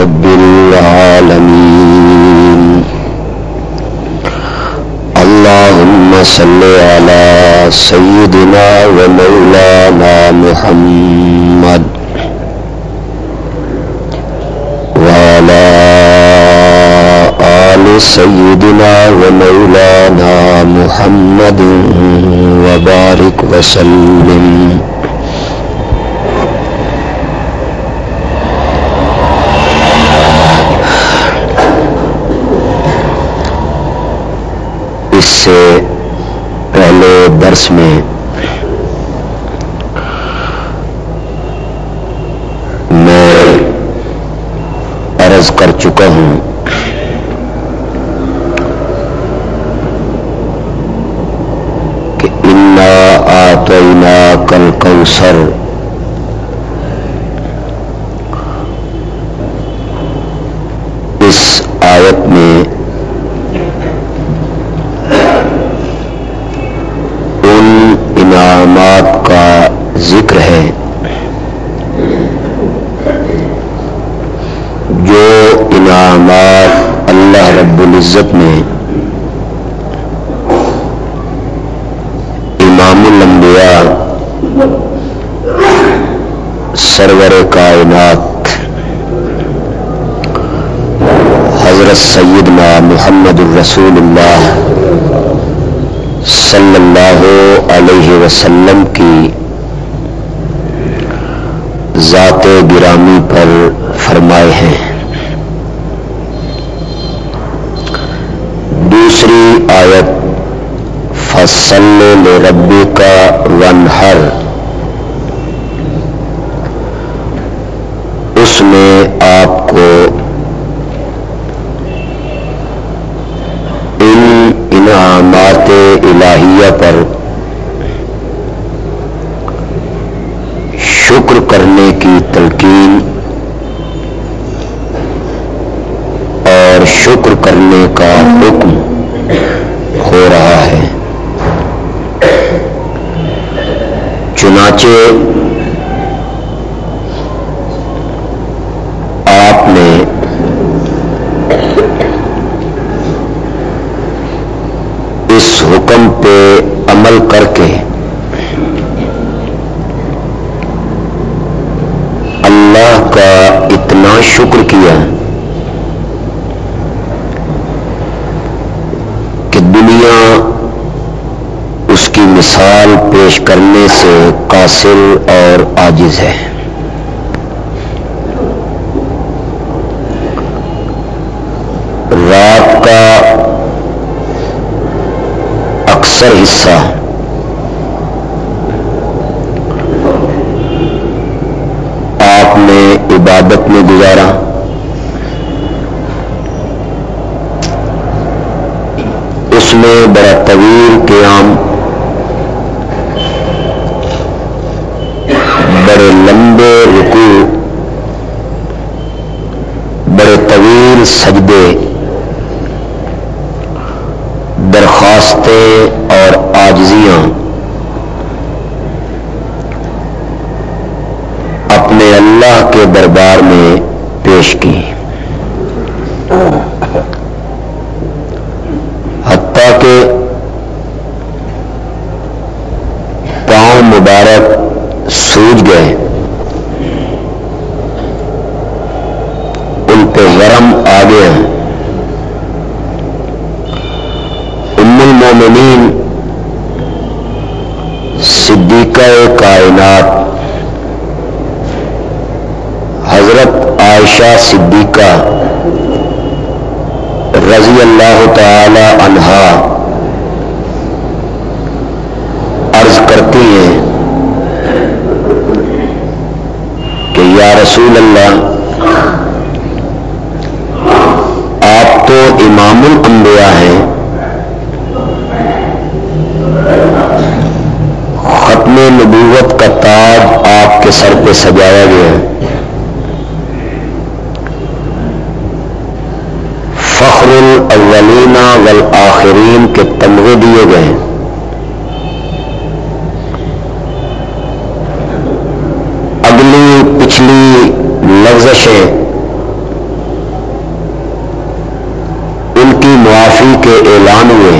رب العالمين. اللهم صل على سيدنا ومولانا محمد وعلى آل سيدنا ومولانا محمد وبارك وسلم اس سے پہلے درس میں۔ میں عرض کر چکا ہوں۔ کہ انا آتینا کل کوسر وسلم کی ذات گرامی پر فرمائے ہیں۔ دوسری آیت، فصل ربی کا ونہر اس میں آپ کو ان انعامات الہیہ پر شکر کرنے کی تلقین اور شکر کرنے کا حکم ہو رہا ہے چنانچہ آپ نے اس حکم پہ عمل کر کے اللہ کا اتنا شکر کیا کہ دنیا اس کی مثال پیش کرنے سے قاصر اور عاجز ہے۔ رات کا اکثر حصہ آپ نے عبادت میں گزارا۔ اس میں بڑا طویل قیام بڑے لمبے رکوع، بڑے طویل سجدے، درخواستیں اور آجزیاں اپنے اللہ کے دربار میں پیش کی حتیٰ کہ پاؤں مبارک سوج گئے ان پہ غرم آ گیا ام المومنین صدیقہ کائنات حضرت عائشہ صدیقہ رضی اللہ تعالی عنہا عرض کرتی ہیں کہ یا رسول اللہ آپ تو امام الانبیاء ہیں ختم نبوت کا تاج آپ کے سر پہ سجایا گیا ہے فخر الاولین والآخرین کے تمغے دیے گئے اگلی پچھلی لفزشیں معافی کے اعلان ہوئے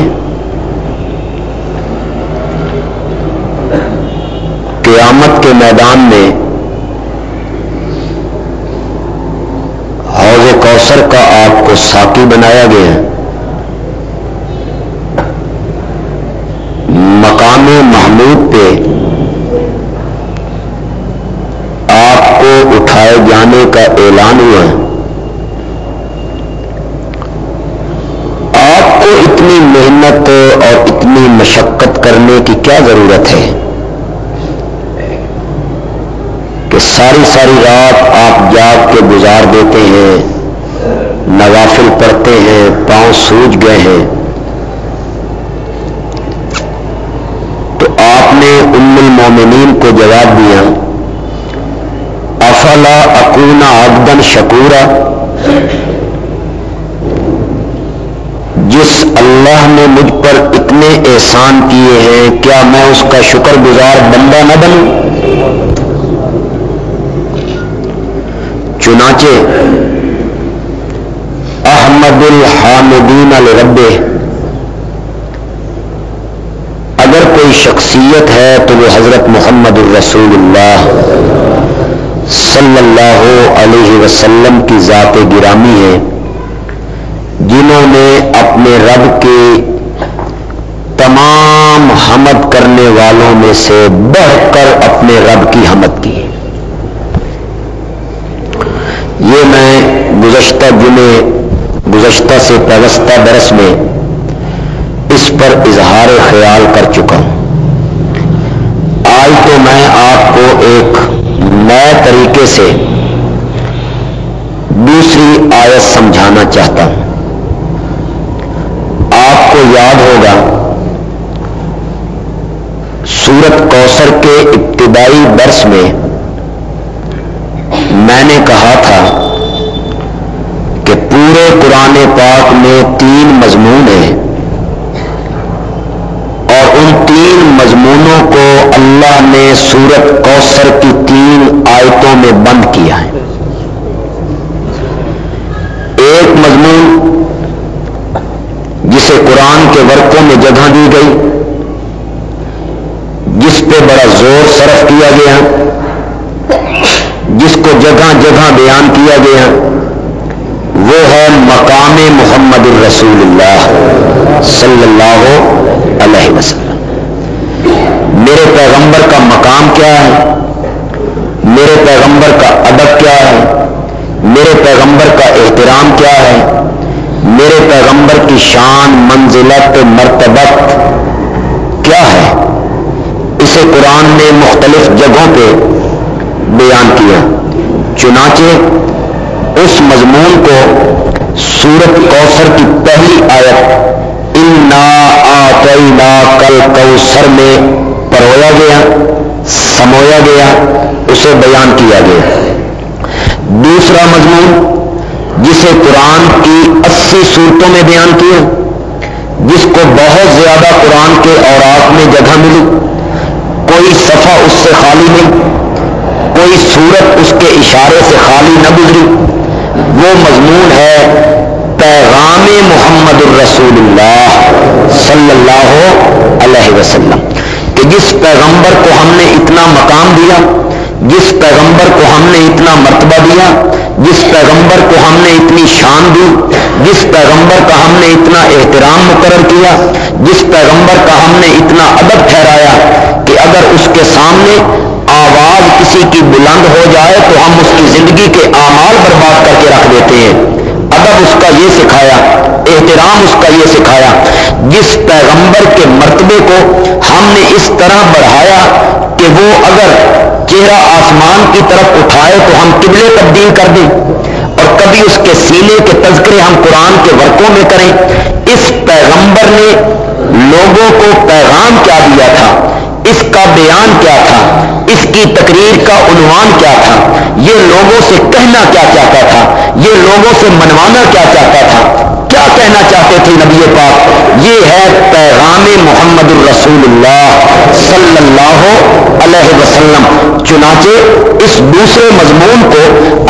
قیامت کے میدان میں حوض کوثر کا آپ کو ساکی بنایا گیا ہے مقام محمود پہ آپ کو اٹھائے جانے کا اعلان ہوا ہے آپ کو اتنی محنت اور اتنی مشقت کرنے کی کیا ضرورت ہے کہ ساری ساری رات آپ جاگ کے گزار دیتے ہیں، نوافل پڑھتے ہیں، پاؤں سوج گئے ہیں۔ تو آپ نے ام المومنین کو جواب دیا، افلا اکونا ابدن شکورا جس اللہ نے مجھ پر اتنے احسان کیے ہیں، کیا میں اس کا شکر گزار بندہ نہ بنوں؟ چنانچہ، احمد الحامدین الربے اگر کوئی شخصیت ہے تو وہ حضرت محمد الرسول اللہ صلی اللہ علیہ وسلم کی ذات گرامی ہے، جنہوں نے اپنے رب کے تمام حمد کرنے والوں میں سے بڑھ کر اپنے رب کی حمد کی۔ یہ میں گزشتہ جمعے، گزشتہ سے پیوستہ برس میں اس پر اظہار خیال کر چکا ہوں۔ آج تو میں آپ کو ایک نئے طریقے سے دوسری آیت سمجھانا چاہتا ہوں۔ آپ کو یاد ہوگا، سورت کوثر کے ابتدائی برس میں میں نے کہا تھا کہ پورے قرآن پاک میں تین مضمون ہیں اور ان تین مضمونوں کو اللہ نے سورت کوثر کی تین آیتوں میں بند کیا ہے۔ ایک مضمون جسے قرآن کے ورقوں میں جگہ دی گئی، جس پہ بڑا زور صرف کیا گیا، جس کو جگہ جگہ بیان کیا گیا، وہ ہے مقام محمد الرسول اللہ صلی اللہ علیہ وسلم۔ میرے پیغمبر کا مقام کیا ہے؟ میرے پیغمبر کا ادب کیا ہے؟ میرے پیغمبر کا احترام کیا ہے؟ میرے پیغمبر کی شان، منزلت، مرتبت کیا ہے؟ اسے قرآن نے مختلف جگہوں پہ بیان کیا۔ چنانچہ، اس مضمون کو سورت کوثر کی پہلی آیت ان نا کل کوثر میں پرویا گیا سمویا گیا، اسے بیان کیا گیا۔ دوسرا مضمون جسے قرآن کی اسی صورتوں میں بیان کیا جس کو بہت زیادہ قرآن کے اوراق میں جگہ ملی۔ کوئی صفحہ اس سے خالی نہیں، کوئی صورت اس کے اشارے سے خالی نہ گزری۔ وہ مضمون ہے، پیغام محمد الرسول اللہ صلی اللہ علیہ وسلم۔ کہ جس پیغمبر کو ہم نے اتنا مقام دیا جس پیغمبر کو ہم نے اتنا مرتبہ دیا، جس پیغمبر کو ہم نے اتنی شان دی، جس پیغمبر کا ہم نے اتنا احترام مقرر کیا، جس پیغمبر کا ہم نے اتنا ادب ٹھہرایا کہ اگر اس کے سامنے آواز کسی کی بلند ہو جائے تو ہم اس کی زندگی کے اعمال برباد کر کے رکھ دیتے ہیں۔ ادب اس کا یہ سکھایا، احترام اس کا یہ سکھایا، جس پیغمبر کے مرتبے کو ہم نے اس طرح بڑھایا کہ وہ اگر چہرہ آسمان کی طرف اٹھائے تو ہم قبلے تبدیل کر دیں اور کبھی اس کے سینے کے تذکرے ہم قرآن کے ورقوں میں کریں۔ اس پیغمبر نے لوگوں کو پیغام کیا دیا تھا، اس کا بیان کیا تھا، اس کی تقریر کا عنوان کیا تھا۔ یہ لوگوں سے کہنا کیا چاہتا تھا، یہ لوگوں سے منوانا کیا چاہتا تھا۔ کیا کہنا چاہتے تھے نبی پاک؟ یہ ہے پیغام محمد الرسول اللہ صلی اللہ علیہ وسلم۔ چنانچہ اس دوسرے مضمون کو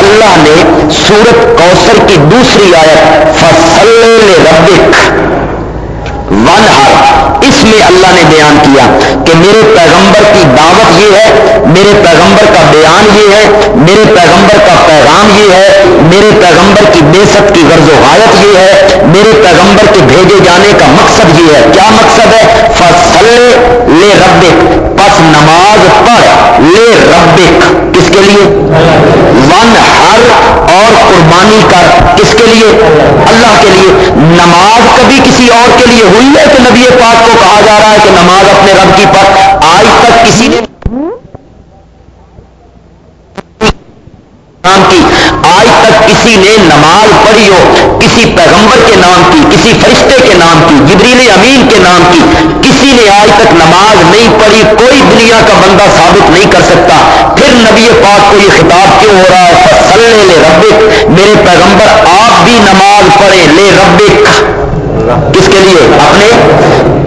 اللہ نے سورت کوثر کی دوسری آیت، فصل ربک ون ہر اس میں اللہ نے بیان کیا کہ میرے پیغمبر کی دعوت یہ ہے، میرے پیغمبر کا بیان یہ ہے، میرے پیغمبر کا پیغام یہ ہے، میرے پیغمبر کی بے ست کی غرض و غایت یہ ہے، میرے پیغمبر کے بھیجے جانے کا مقصد یہ ہے۔ کیا مقصد ہے؟ فصل لے ربک پس نماز پڑھ لے ربک کس کے لیے؟ ون ہر اور قربانی کر۔ کس کے لیے؟ اللہ کے لیے۔ نماز کبھی کسی اور کے لیے ہوئی ہے کہ نبی پاک کو کہا جا رہا ہے کہ نماز اپنے رب کی پر آج تک کسی نے نام کی، آج تک کسی نے نماز پڑھی ہو، کسی پیغمبر کے نام کی، کسی فرشتے کے نام کی، جبریل امین کے نام کی، کسی نے آج تک نماز نہیں پڑھی، کوئی دنیا کا بندہ ثابت نہیں کر سکتا۔ پھر نبی پاک کو یہ خطاب کیوں ہو رہا ہے؟ فصل لے ربک میرے پیغمبر، آپ بھی نماز پڑھے لے ربک۔ کس کے لیے؟ اپنے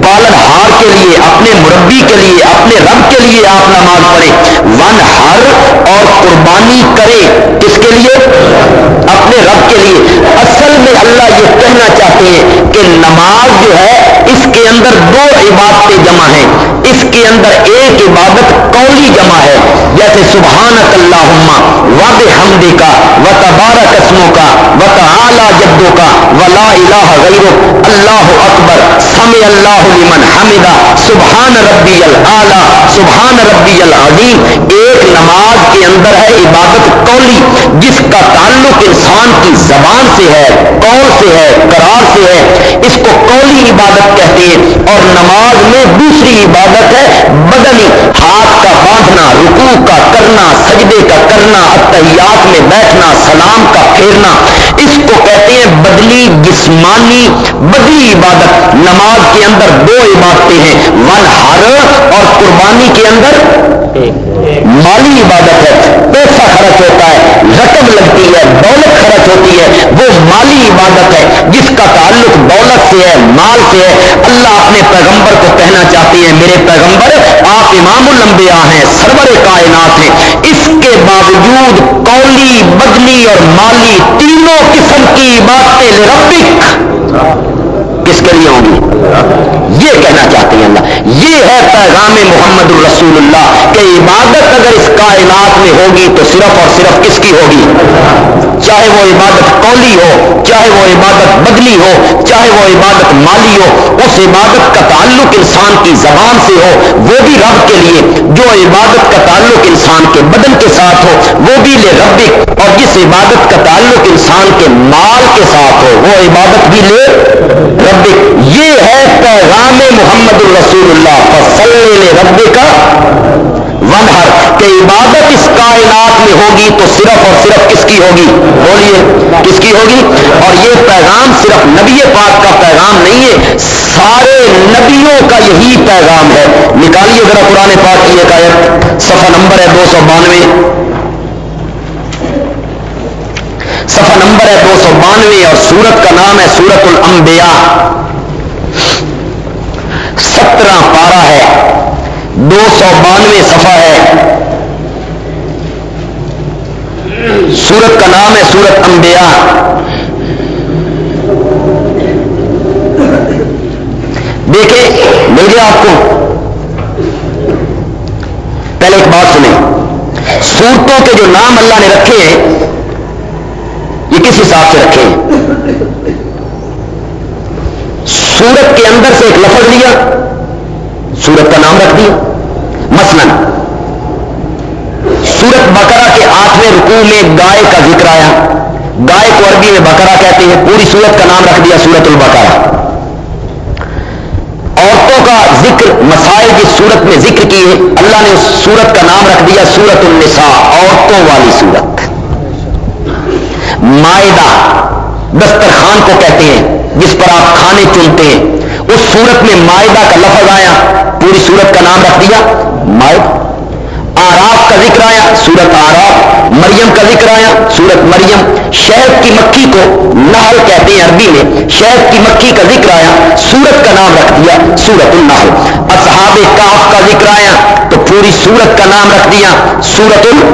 پالن ہار کے لیے، اپنے مربی کے لیے، اپنے رب کے لیے آپ نماز پڑھے ون ہر اور قربانی کرے۔ کس کے لیے؟ اپنے رب کے لیے۔ اصل میں اللہ یہ کہنا چاہتے ہیں کہ نماز جو ہے، اس کے اندر دو عبادتیں جمع ہیں۔ اس کے اندر ایک عبادت قولی جمع ہے، جیسے سبحان اللہ وب حمدے کا و تبارہ قسموں کا و تعلی جدوں کا و لا الہ غیرو اللہ اکبر سم اللہ لمن حمدہ، سبحان ربی العلیٰ سبحان ربی العظیم۔ ایک نماز کے اندر ہے عبادت قولی، جس کا تعلق انسان کی زبان سے ہے، قول سے ہے، قرار سے ہے۔ اس کو قولی عبادت کہتے ہیں اور نماز میں دوسری عبادت ہے بدنی، ہاتھ کا باندھنا، رکوع کا کرنا، سجدے کا کرنا اتحیات میں بیٹھنا، سلام کا پھیرنا۔ اس کو کہتے ہیں بدلی جسمانی، بدلی عبادت۔ نماز کے اندر دو عبادتیں ہیں ون ہر اور قربانی کے اندر مالی عبادت ہے۔ پیسہ خرچ ہوتا ہے، رقم لگتی ہے، دولت خرچ ہوتی ہے، وہ مالی عبادت ہے، جس کا تعلق دولت سے ہے، مال سے ہے۔ اللہ اپنے پیغمبر کو کہنا چاہتے ہیں میرے پیغمبر، آپ امام الانبیاء ہیں، سرور کائنات ہیں۔ اس کے باوجود قولی، بدلی اور مالی تینوں قسم کی عبادتیں ربک کس کے لیے ہوں گی؟ یہ کہنا چاہتے ہیں اللہ۔ یہ ہے پیغام محمد الرسول اللہ کہ عبادت اگر اس کائنات میں ہوگی تو صرف اور صرف کس کی ہوگی؟ چاہے وہ عبادت قولی ہو، چاہے وہ عبادت بدلی ہو، چاہے وہ عبادت مالی ہو، اس عبادت کا تعلق انسان کی زبان سے ہو، وہ بھی رب کے لیے۔ جو عبادت کا تعلق انسان کے بدن کے ساتھ ہو، وہ بھی لے ربک اور جس عبادت کا تعلق انسان کے مال کے ساتھ ہو، وہ عبادت بھی لے رب یہ ہے پیغام محمد الرسول اللہ، فصل رب کا ون ہر، کہ عبادت اس کائنات میں ہوگی تو صرف اور صرف کس کی ہوگی؟ بولیے، کس کی ہوگی؟ اور یہ پیغام صرف نبی پاک کا پیغام نہیں ہے، سارے نبیوں کا یہی پیغام ہے۔ نکالیے ذرا قرآن پاک کی ایک آیت، صفحہ نمبر ہے دو سو بانوے۔ صفحہ نمبر ہے دو سو بانوے اور سورت کا نام ہے سورت الانبیاء سترہ پارا ہے، دو سو بانوے صفحہ ہے۔ سورت کا نام ہے سورت انبیاء دیکھیں، مل گیا آپ کو۔ پہلے ایک بات سنیں۔ سورتوں کے جو نام اللہ نے رکھے ہیں کس حساب سے رکھے سورت کے اندر سے ایک لفظ لیا، سورت کا نام رکھ دیا۔ مثلا، سورت بکرا کے آٹھویں رکوع میں گائے کا ذکر آیا۔ گائے کو عربی میں بکرا کہتے ہیں، پوری سورت کا نام رکھ دیا سورت البکرا عورتوں کا ذکر مسائل جس سورت میں ذکر کی ہے اللہ نے اس سورت کا نام رکھ دیا سورت النساء، عورتوں والی سورت۔ معدہ دسترخوان کو کہتے ہیں، جس پر آپ کھانے چنتے ہیں۔ اس سورت میں معدہ کا لفظ آیا، پوری سورت کا نام رکھ دیا معدہ آراف کا ذکر آیا سورت آراف۔ مریم کا ذکر آیا سورت مریم۔ شہد کی مکھی کو نہل کہتے ہیں عربی میں۔ شہد کی مکھی کا ذکر آیا سورت کا نام رکھ دیا سورت النحل۔ اصحاب کاف کا ذکر آیا، تو پوری سورت کا نام رکھ دیا سورت ال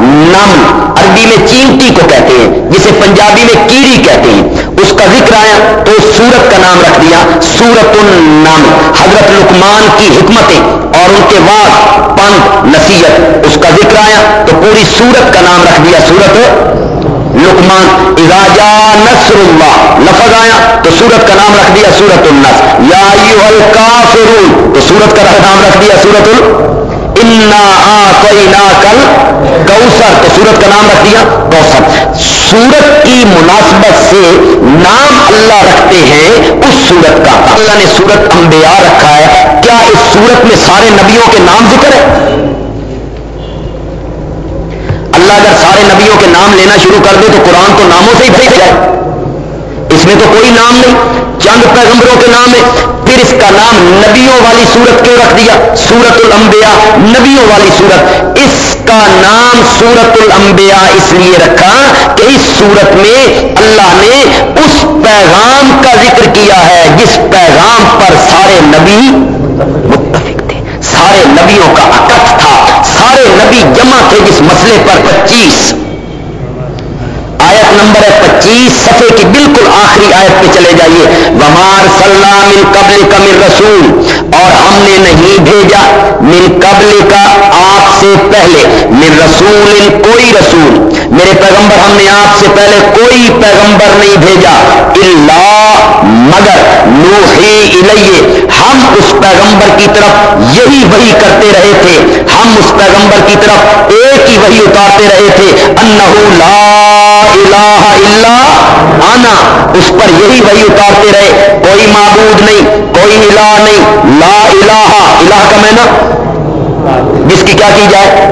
نم عربی میں چینٹی کو کہتے ہیں، جسے پنجابی میں کیری کہتے ہیں۔ اس کا ذکر آیا تو سورت کا نام رکھ دیا سورت النام حضرت لکمان کی حکمتیں اور ان کے بعد پند، نصیحت، اس کا ذکر آیا تو پوری سورت کا نام رکھ دیا، سورت لکمان اراجا نصر اللہ لفظ آیا تو سورت کا نام رکھ دیا، سورت النس یا تو سورت کا نام رکھ دیا، سورت ال انا کل کوسر تو سورت کا نام رکھ دیا کوسر سورت کی مناسبت سے نام اللہ رکھتے ہیں اس سورت کا۔ اللہ نے سورت انبیاء رکھا ہے۔ کیا اس سورت میں سارے نبیوں کے نام ذکر ہے اللہ اگر سارے نبیوں کے نام لینا شروع کر دے تو قرآن تو ناموں سے ہی بھیج جائے۔ اس میں تو کوئی نام نہیں۔ چند پیغمبروں کے نام ہے۔ پھر اس کا نام نبیوں والی سورت کیوں رکھ دیا؟ سورت الانبیاء نبیوں والی سورت اس کا نام سورت الانبیاء اس لیے رکھا کہ اس سورت میں اللہ نے اس پیغام کا ذکر کیا ہے، جس پیغام پر سارے نبی متفق تھے۔ سارے نبیوں کا اکٹھ تھا۔ سارے نبی جمع تھے جس مسئلے پر پچیس آیت نمبر ہے پچیس سفے کی بالکل آخری آیت پہ چلے جائیے۔ ومار سلام قبل کا مر رسول۔ اور ہم نے نہیں بھیجا من قبل کا آپ سے پہلے۔ من رسول کوئی رسول۔ میرے پیغمبر، ہم نے آپ سے پہلے کوئی پیغمبر نہیں بھیجا۔ اللہ مگر نوحی الیہ ہم اس پیغمبر کی طرف یہی وہی کرتے رہے تھے۔ ہم اس پیغمبر کی طرف ایک ہی وہی اتارتے رہے تھے، انہو لا الہ الا آنا اس پر یہی وہی اتارتے رہے، کوئی معبود نہیں، کوئی الہ نہیں۔ لا الہ الہ کا میں نا جس کی کیا کی جائے؟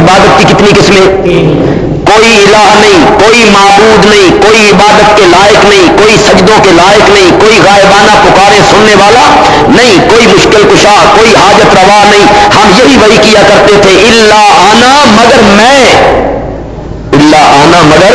عبادت کی کتنی قسمیں؟ کوئی الہ نہیں، کوئی معبود نہیں، کوئی عبادت کے لائق نہیں، کوئی سجدوں کے لائق نہیں، کوئی غائبانہ پکارے سننے والا نہیں، کوئی مشکل کشا، کوئی حاجت روا نہیں۔ ہم یہی وہی کیا کرتے تھے اللہ آنا مگر میں۔ اللہ آنا مگر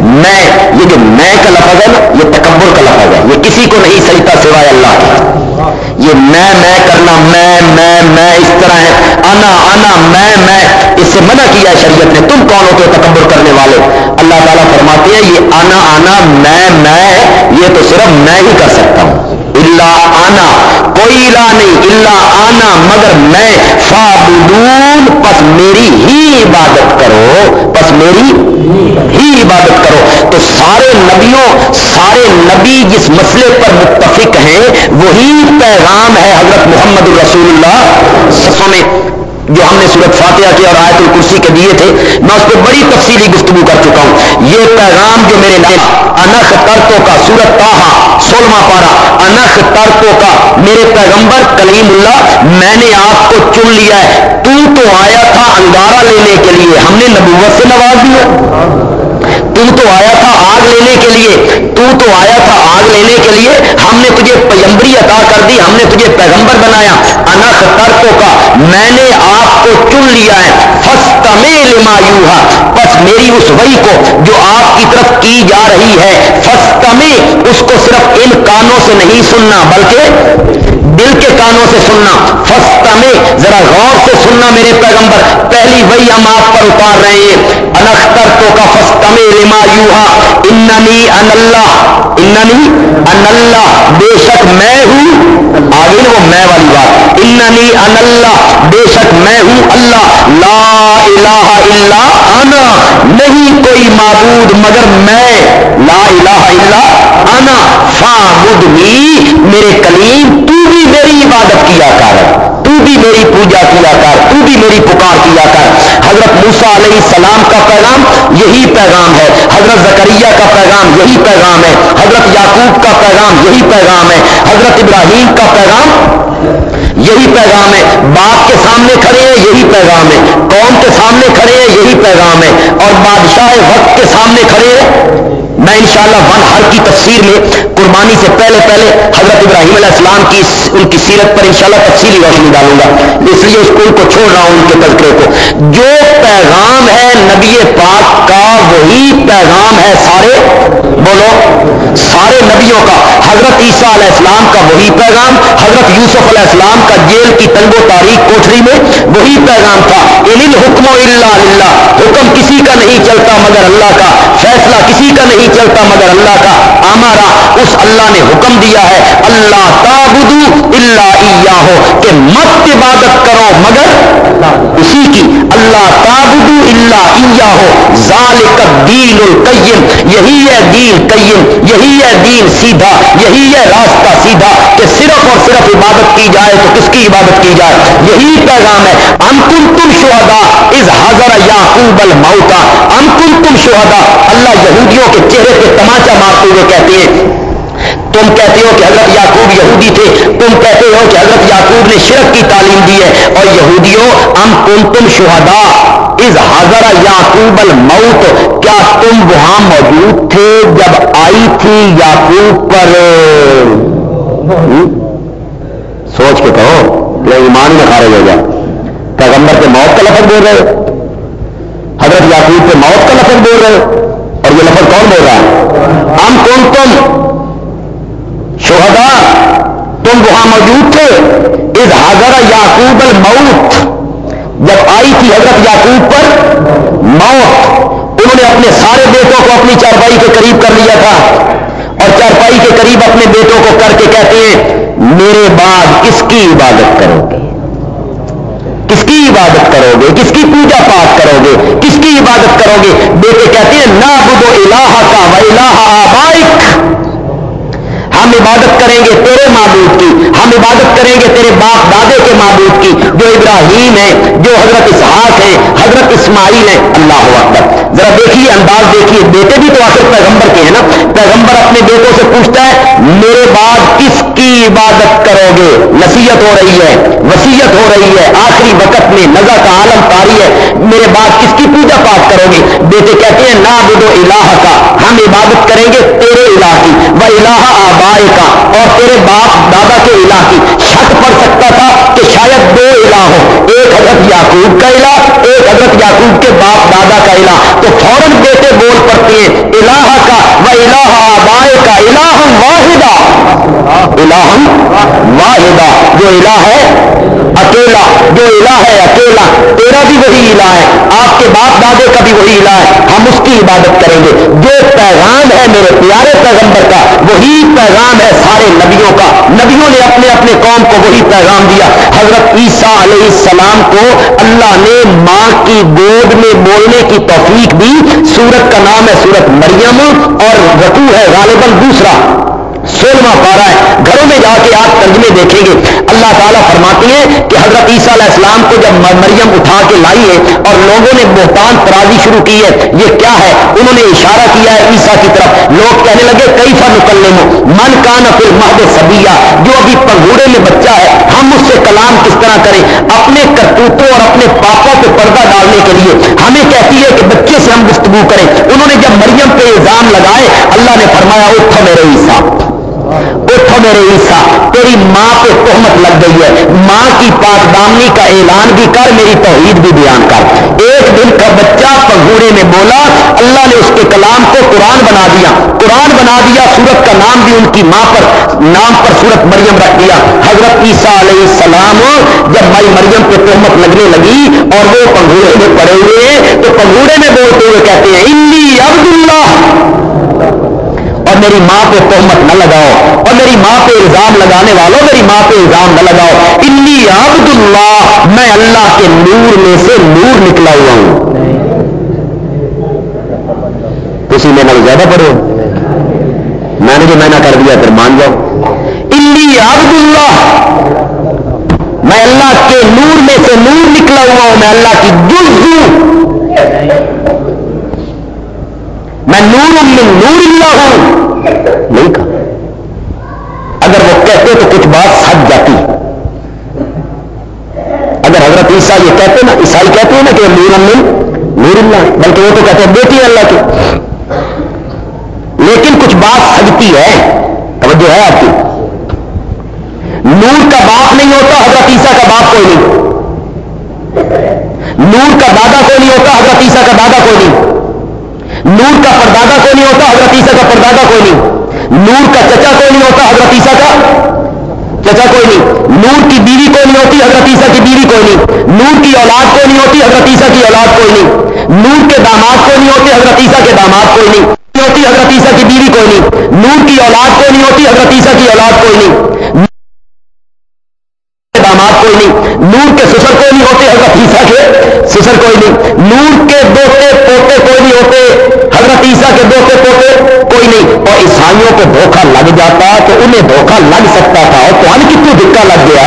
میں، یہ جو میں کا لفظ ہے نا، یہ تکبر کا لفظ ہے، یہ کسی کو نہیں سجتا سوائے اللہ کے۔ یہ میں میں کرنا، میں میں میں اس طرح ہے۔ آنا آنا میں میں۔ اس سے منع کیا شریعت نے۔ تم کون ہوتے تکبر کرنے والے؟ اللہ تعالیٰ فرماتے ہیں، یہ آنا آنا میں میں، یہ تو صرف میں ہی کر سکتا ہوں۔ اللہ آنا کوئی الہ نہیں اللہ آنا مگر میں۔ فابدون پس میری ہی عبادت کرو۔ پس میری ہی عبادت کرو۔ تو سارے نبیوں، سارے نبی جس مسئلے پر متفق ہیں، وہی پیغام ہے حضرت محمد الرسول اللہ سسوں میں جو ہم نے صورت فاتحہ کے اور آیت الکرسی کے دیے تھے، میں اس پہ بڑی تفصیلی گفتگو کر چکا ہوں۔ یہ پیغام جو میرے نام انخ ترتوں کا سورت تاہا سولما پارا انخ ترتوں کا میرے پیغمبر کلیم اللہ، میں نے آپ کو چن لیا ہے۔ تو تو آیا تھا انگارہ لینے کے لیے۔ ہم نے نبوت سے نواز دیا تو تو آیا تھا آگ لینے کے لیے۔ تو تو آیا تھا آگ لینے کے لیے۔ ہم نے تجھے پیمبری عطا کر دی، ہم نے تجھے پیغمبر بنایا۔ انخ ترکوں کا، میں نے آپ کو چن لیا ہے۔ فسٹ لما یوہا بس میری اس وہی کو جو آپ کی طرف کی جا رہی ہے۔ فسٹ اس کو صرف ان کانوں سے نہیں سننا، بلکہ دل کے کانوں سے سننا۔ فسٹ ذرا غور سے سننا میرے پیغمبر۔ پہلی وہی ہم آپ پر اتار رہے ہیں۔ انختر تو کا فسٹ لما یوہا اننی ان اللہ اننی ان اللہ بے شک میں ہوں۔ آگے نا وہ میں والی بات۔ اننی ان اللہ بے شک میں ہوں۔ اللہ۔ لا الہ الا انا۔ نہیں کوئی معبود مگر میں۔ لا الہ الا انا۔ فامدنی میرے کلیم تو بھی میری عبادت کیا کر تو بھی میری پوجا کیا کر تو بھی میری پکار کیا کر حضرت موسا علیہ السلام کا پیغام یہی پیغام ہے۔ حضرت زکریہ کا پیغام یہی پیغام ہے۔ حضرت یعقوب کا پیغام یہی پیغام ہے۔ حضرت ابراہیم کا پیغام یہی پیغام ہے۔ باپ کے سامنے کھڑے ہیں، یہی پیغام ہے۔ قوم کے سامنے کھڑے ہیں، یہی پیغام ہے۔ اور بادشاہ وقت کے سامنے کھڑے ہیں۔ میں انشاءاللہ ون ہر کی تفسیر میں قربانی سے پہلے پہلے حضرت ابراہیم علیہ السلام کی ان کی سیرت پر انشاءاللہ تفصیلی روشنی ڈالوں گا۔ اس لیے اس کو چھوڑ رہا ہوں ان کے تذکرے کو۔ جو پیغام ہے نبی پاک کا، وہی پیغام ہے سارے بولو، سارے نبیوں کا۔ حضرت عیسیٰ علیہ السلام کا وہی پیغام، حضرت یوسف علیہ السلام کا جیل کی تنگ و تاریخ کوٹری میں وہی پیغام تھا۔ حکم اللہ حکم کسی کا نہیں چلتا مگر اللہ کا، فیصلہ کسی کا نہیں چلتا مگر اللہ کا ہمارا اس اللہ نے حکم دیا ہے، اللہ تابدو اللہ ہو کہ مت عبادت کرو مگر اسی کی۔ اللہ تابدو اللہ ہو ظال دین القیم، یہی ہے دین قیم، یہی ہے دین سیدھا، یہی ہے راستہ سیدھا، کہ صرف اور صرف عبادت کی جائے تو کس کی عبادت کی جائے۔ یہی پیغام ہے ہم کن تم شہدا از حضر یا الموتا ہم کن تم شہدا اللہ یہودیوں کے چہرے پہ تماچا مارتے ہوئے کہتے ہیں۔ تم کہتے ہو کہ حضرت یعقوب یہودی تھے۔ تم کہتے ہو کہ حضرت یعقوب نے شرک کی تعلیم دی ہے۔ اور یہودیوں ہم تم تم شہدا از حضر یعقوب الموت کیا تم وہاں موجود تھے جب آئی تھی یعقوب پر؟ سوچ کے کہو ایمان میں خارج ہو جائے۔ پیغمبر کے موت کا لفظ بول رہے حضرت یعقوب کے موت کا لفظ بول رہے اور یہ لفظ کون بول رہا ہے؟ ہم کون تم؟ شہدا تم وہاں موجود تھے۔ اس حضر یعقوب الموت۔ جب آئی تھی حضرت یعقوب پر موت، انہوں نے اپنے سارے بیٹوں کو اپنی چارپائی کے قریب کر لیا تھا۔ اور چارپائی کے قریب اپنے بیٹوں کو کر کے کہتے ہیں، میرے بعد کس کی عبادت کرو گے؟ کس کی عبادت کرو گے؟ کس کی پوجا پاٹ کرو گے؟ کس کی عبادت کرو گے؟ بیٹے کہتے ہیں نہ بدو الہ کا و الہ آبائک. ہم عبادت کریں گے تیرے معبود کی، ہم عبادت کریں گے تیرے باپ دادے کے معبود کی، جو ابراہیم ہے جو حضرت اسحاق ہے حضرت اسماعیل ہے اللہ اکبر۔ ذرا دیکھیے، انداز دیکھیے۔ بیٹے بھی تو آخر پیغمبر کے ہیں نا۔ پیغمبر اپنے بیٹوں سے پوچھتا ہے، میرے بعد کس کی عبادت کرو گے؟ نصیحت ہو رہی ہے وسیعت ہو رہی ہے۔ آخری وقت میں نظر کا عالم تاری ہے۔ میرے بعد کس کی پوجا پاٹ کرو گے؟ بیٹے کہتے ہیں نا بدو الہ کا ہم عبادت کریں گے تیرے الہ کی۔ وہ الہ آباد کا اور تیرے باپ دادا کے الہ کی شک پڑ سکتا تھا کہ شاید دو الہ ہو ایک حضرت یعقوب کا الہ، ایک حضرت یعقوب کے باپ دادا کا الہ۔ تو فوراً بیٹے بول پڑتے ہیں، الہ کا وہ الہ الہ واحدہ۔ الہ واحدہ۔ جو الہ ہے، اکیلا۔ جو الہ ہے، اکیلا۔ تیرا بھی وہی الہ ہے۔ آپ کے باپ دادے کا بھی وہی الہ ہے۔ ہم اس کی عبادت کریں گے۔ جو پیغام ہے میرے پیارے پیغمبر کا، وہی پیغام ہے سارے نبیوں کا۔ نبیوں نے اپنے اپنے قوم کو وہی پیغام دیا۔ حضرت عیسیٰ علیہ السلام کو اللہ نے ماں کی گود میں بولنے کی توفیق دی۔ سورت کا نام ہے سورت مریم اور رقو ہے غالباً دوسرا سولہواں پارا ہے گھروں میں جا کے آپ ترجمے دیکھیں گے۔ اللہ تعالیٰ فرماتی ہے کہ حضرت عیسیٰ علیہ السلام کو جب مریم اٹھا کے لائی ہے اور لوگوں نے بہتان ترازی شروع کی ہے، یہ کیا ہے؟ انہوں نے اشارہ کیا ہے عیسیٰ کی طرف۔ لوگ کہنے لگے کئی فن نکلنے میں من کا نفل مہد سبیا جو ابھی پنگوڑے میں بچہ ہے، ہم اس سے کلام کس طرح کریں؟ اپنے کرتوتوں اور اپنے پاپا پہ پردہ ڈالنے کے لیے۔ ہمیں کہتی ہے کہ بچے سے ہم گفتگو کریں۔ انہوں نے جب مریم پہ الزام لگائے، اللہ نے فرمایا، اٹھو میرے عیسیٰ۔ اٹھو میرے عیسا تیری ماں پہ تہمت لگ گئی ہے۔ ماں کی پاک دامنی کا اعلان بھی کر، میری توحید بھی بیان کر۔ ایک دن کا بچہ پگوڑے میں بولا، اللہ نے اس کے کلام کو قرآن بنا دیا۔ قرآن بنا دیا، سورت کا نام بھی ان کی ماں پر، نام پر سورت مریم رکھ دیا۔ حضرت عیسیٰ علیہ السلام جب بھائی مریم پہ تہمت لگنے لگی اور وہ پنگوڑے میں پڑے ہوئے، تو پنگوڑے میں بولتے ہوئے کہتے ہیں، انی عبد اللہ اور میری ماں پہ تہمت نہ لگاؤ، اور میری ماں پہ الزام لگانے والوں، میری ماں پہ الزام نہ لگاؤ۔ انی عبد اللہ میں اللہ کے نور میں سے نور نکلا ہوا ہوں۔ کسی میں نہ زیادہ پڑھو میں نے جو میں نہ کر دیا، پھر مان جاؤ۔ انی عبد اللہ میں اللہ کے نور میں سے نور نکلا ہوا ہوں۔ میں اللہ کی جز نور من نور اللہ ہوں نہیں کہا. اگر وہ کہتے تو کچھ بات سچ جاتی. اگر حضرت عیسیٰ یہ کہتے نا، عیسائی کہتے ہیں نا کہ نور من نور اللہ بلکہ وہ تو کہتے ہیں بیٹی اللہ کی. لیکن کچھ بات سجتی ہے. توجہ ہے آپ کی. نور کا باپ نہیں ہوتا، حضرت عیسیٰ کا باپ کوئی نہیں. نور کا دادا کوئی نہیں ہوتا، حضرت عیسیٰ کا دادا کوئی نہیں. نور کا پردادا کو نہیں ہوتا، حضرت عیسیٰ کا پردادا کوئی نہیں۔ نور کا چچا کو نہیں ہوتا، حضرت عیسیٰ کا چچا کوئی نہیں۔ نور کی بیوی کوئی نہیں ہوتی، حضرت عیسیٰ کی بیوی کوئی نہیں۔ نور کی اولاد کوئی نہیں ہوتی، حضرت عیسیٰ کی اولاد کوئی نہیں۔ نور کے داماد کوئی نہیں ہوتے، حضرت عیسیٰ کے داماد کوئی نہیں ہوتی، حضرت عیسیٰ کی بیوی کوئی نہیں۔ نور کی اولاد کوئی نہیں ہوتی، حضرت عیسیٰ کی اولاد کوئی نہیں۔ جاتا تو انہیں دھوکہ لگ سکتا تھا اور تو کتنے دھکا لگ گیا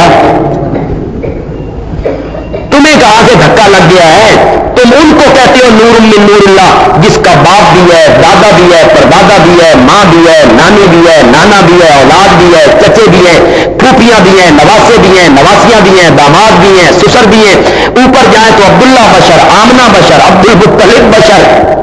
تمہیں کہاں سے دھکا لگ گیا ہے؟ تم ان کو کہتے ہو، نور من نور اللہ، جس کا باپ بھی ہے، دادا بھی ہے، پردادا بھی ہے، ماں بھی ہے، نانی بھی ہے، نانا بھی ہے، اولاد بھی ہے، چچے بھی ہیں پھوپیاں بھی ہیں، نواسے بھی ہیں، نواسیاں بھی ہیں، داماد بھی ہیں، سسر بھی ہیں۔ اوپر جائیں تو عبداللہ بشر آمنا بشر عبد المطلب بشر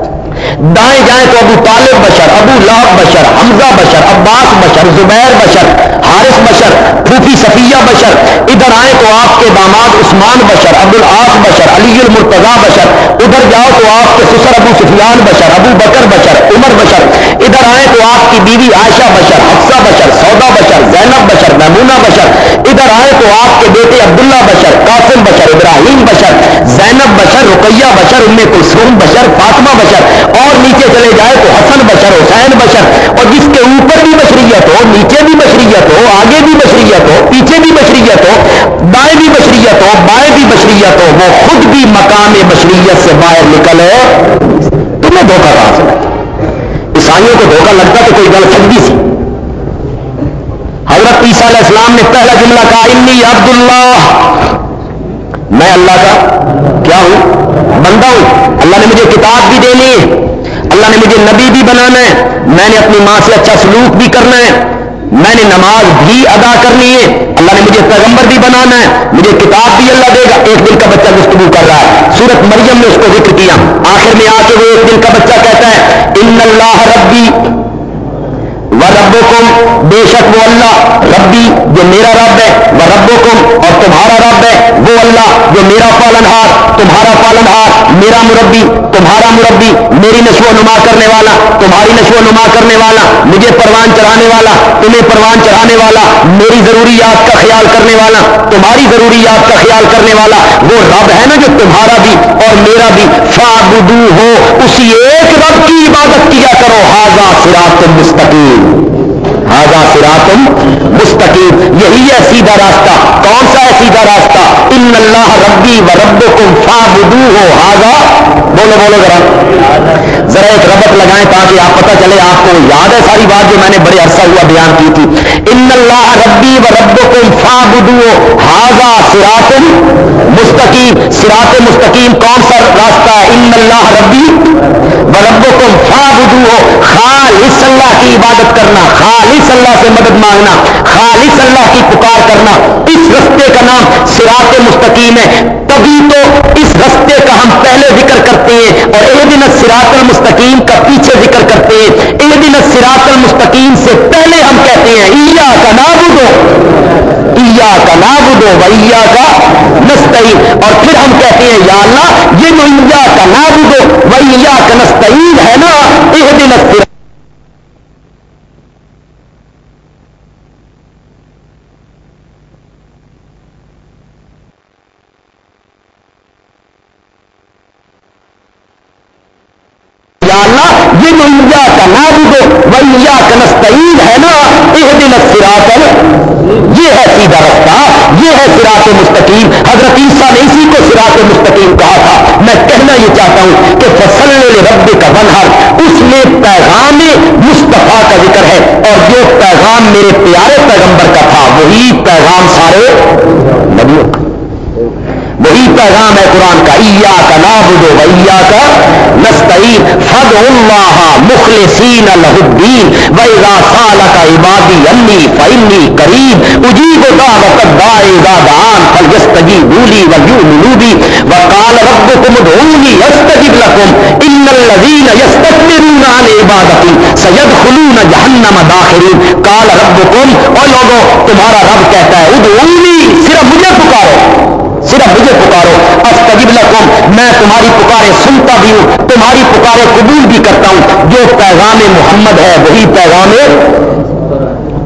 دائیں جائیں تو ابو طالب بشر، ابو لاب بشر، حمزہ بشر، عباس بشر، زبیر بشر، حارث بشر، پھوپھی صفیہ بشر، ادھر آئیں تو آپ کے داماد عثمان بشر ابو العاص بشر، علی المرتضی بشر، ادھر جاؤ تو آپ کے سسر ابو سفیان بشر، ابو بکر بشر، عمر بشر، ادھر آئیں تو آپ کی بیوی عائشہ بشر، حفصہ بشر، سودا بشر، زینب بشر محمونہ بشر، ادھر آئے تو آپ کے بیٹے عبداللہ بشر، قاسم بشر، ابراہیم بشر، زینب بشر، رقیہ بشر، ام کلثوم بشر، فاطمہ بشر اور نیچے چلے جائے تو حسن بشر حسین بشر۔ اور جس کے اوپر بھی بشریت ہو، نیچے بھی بشریت ہو، آگے بھی بشریت ہو، پیچھے بھی بشریت ہو، دائیں بھی بشریت ہو، بائیں بھی بشریت ہو، وہ خود بھی مقام بشریت سے باہر نکلے تمہیں دھوکہ کہاں سے؟ عیسائیوں کو دھوکہ لگتا تو کوئی گل سکتی سی۔ حضرت عیسیٰ علیہ السلام نے پہلا جملہ کہا، انی عبد اللہ میں اللہ کا کیا ہوں؟ بندہ ہوں۔ اللہ نے مجھے کتاب بھی دینی ہے اللہ نے مجھے نبی بھی بنانا ہے، میں نے اپنی ماں سے اچھا سلوک بھی کرنا ہے، میں نے نماز بھی ادا کرنی ہے، اللہ نے مجھے پیغمبر بھی بنانا ہے، مجھے کتاب بھی اللہ دے گا۔ ایک دن کا بچہ گفتگو کر رہا ہے۔ سورت مریم نے اس کو ذکر کیا۔ آخر میں آ کے وہ ایک دن کا بچہ کہتا ہے، ان اللہ ربی و ربو کم بے شک وہ اللہ ربی جو میرا رب ہے وہ ربو کم اور تمہارا رب ہے، وہ اللہ جو میرا پالن ہار تمہارا پالن ہار میرا مربی، تمہارا مربی، میری نشو و نما کرنے والا، تمہاری نشو و نما کرنے والا، مجھے پروان چڑھانے والا، تمہیں پروان چڑھانے والا، میری ضروریات کا خیال کرنے والا، تمہاری ضروریات کا خیال کرنے والا، وہ رب ہے نا جو تمہارا بھی اور میرا بھی۔ فا ہو اسی ایک رب کی عبادت کیا کرو ہاضا سراط مستقیم۔ ہاضا سراتم مستقیم یہی ہے سیدھا راستہ کون سا ہے سیدھا راستہ ان اللہ ربی و رب کم فا بدو ہو ہاضا بولو بولو ذرا. ذرا ایک ربط لگائیں تاکہ آپ پتہ چلے، آپ کو یاد ہے ساری بات جو میں نے بڑے عرصہ ہوا بیان کی تھی. ان اللہ ربی و رب کم فا بدو ہو ہاضا سراتم مستقیم سرات مستقیم کون سا راستہ ہے؟ ان اللہ ربی و رب کم ہو خالص اللہ کی عبادت کرنا، خالص اللہ سے مدد مانگنا، خالص اللہ کی پکار کرنا۔ اس رستے کا نام سراط مستقیم ہے۔ تبھی تو اس رستے کا ہم پہلے ذکر کرتے ہیں اور اے دن سراط المستقیم کا پیچھے ذکر کرتے ہیں۔ اے دن سراط المستقیم سے پہلے ہم کہتے ہیں ایا کا نابودو ایا کا نابودو ویا کا نستعین اور پھر ہم کہتے ہیں، یا اللہ، یہ جو ایا کا نابودو ویا کا نستعین ہے نا اے دن کا ویا کا نستعین ہے نا ایک دن سراطل یہ ہے سیدھا رستہ، یہ ہے سراط مستقیم۔ حضرت عیسیٰ نے اسی کو سراط مستقیم کہا تھا۔ میں کہنا یہ چاہتا ہوں کہ فصل رب کا بنہر اس میں پیغام مصطفیٰ کا ذکر ہے اور جو پیغام میرے پیارے پیغمبر کا تھا، وہی پیغام سارے نبیوں کا۔ وہی پیغام ہے قرآن کا ایا کا نابو ویا کا نستعین فد اللہ مخلصین الدین ویزا سال کا عبادی انی فنی قریب اجیب دعوت دان فلجستجی بولی ویو ملوبی وقال ربكم ادعوني استجب لكم ان الذين يستكبرون عن عبادتي سيدخلون جهنم داخرين۔ قال ربكم اور لوگوں تمہارا رب کہتا ہے، ادعوني، صرف مجھے پکارو۔ مجھے پکارو۔ استجب لکم میں تمہاری پکارے سنتا بھی ہوں، تمہاری پکارے قبول بھی کرتا ہوں۔ جو پیغام محمد ہے، وہی پیغام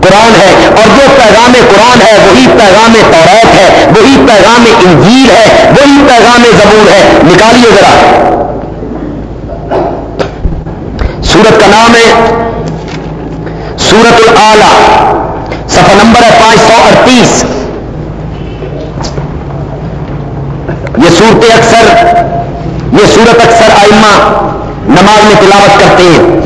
قرآن ہے۔ اور جو پیغام قرآن ہے، وہی پیغام توریت ہے۔ وہی پیغام انجیل ہے۔ وہی پیغام زبور ہے۔ نکالیے ذرا۔ سورت کا نام ہے سورت العلی صفحہ نمبر ہے پانچ سو اڑتیس۔ صورتیں اکثر، یہ صورت اکثر آئمہ نماز میں تلاوت کرتے ہیں۔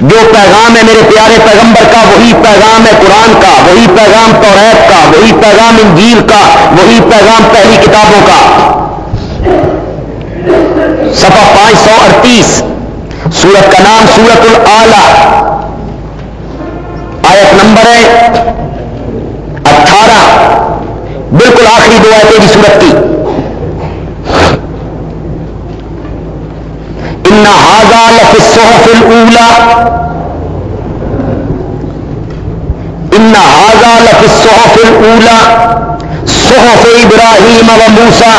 جو پیغام ہے میرے پیارے پیغمبر کا، وہی پیغام ہے قرآن کا، وہی پیغام توریت کا، وہی پیغام انجیل کا، وہی پیغام پہلی کتابوں کا۔ سفا پانچ سو اڑتیس سورت کا نام سورت العلی آیت نمبر ہے اٹھارہ بالکل آخری دو آئے تیری سورت کی۔ ان ہاضا لف صحف ان ہاضا لف صحف صحف ابراہیم و موسا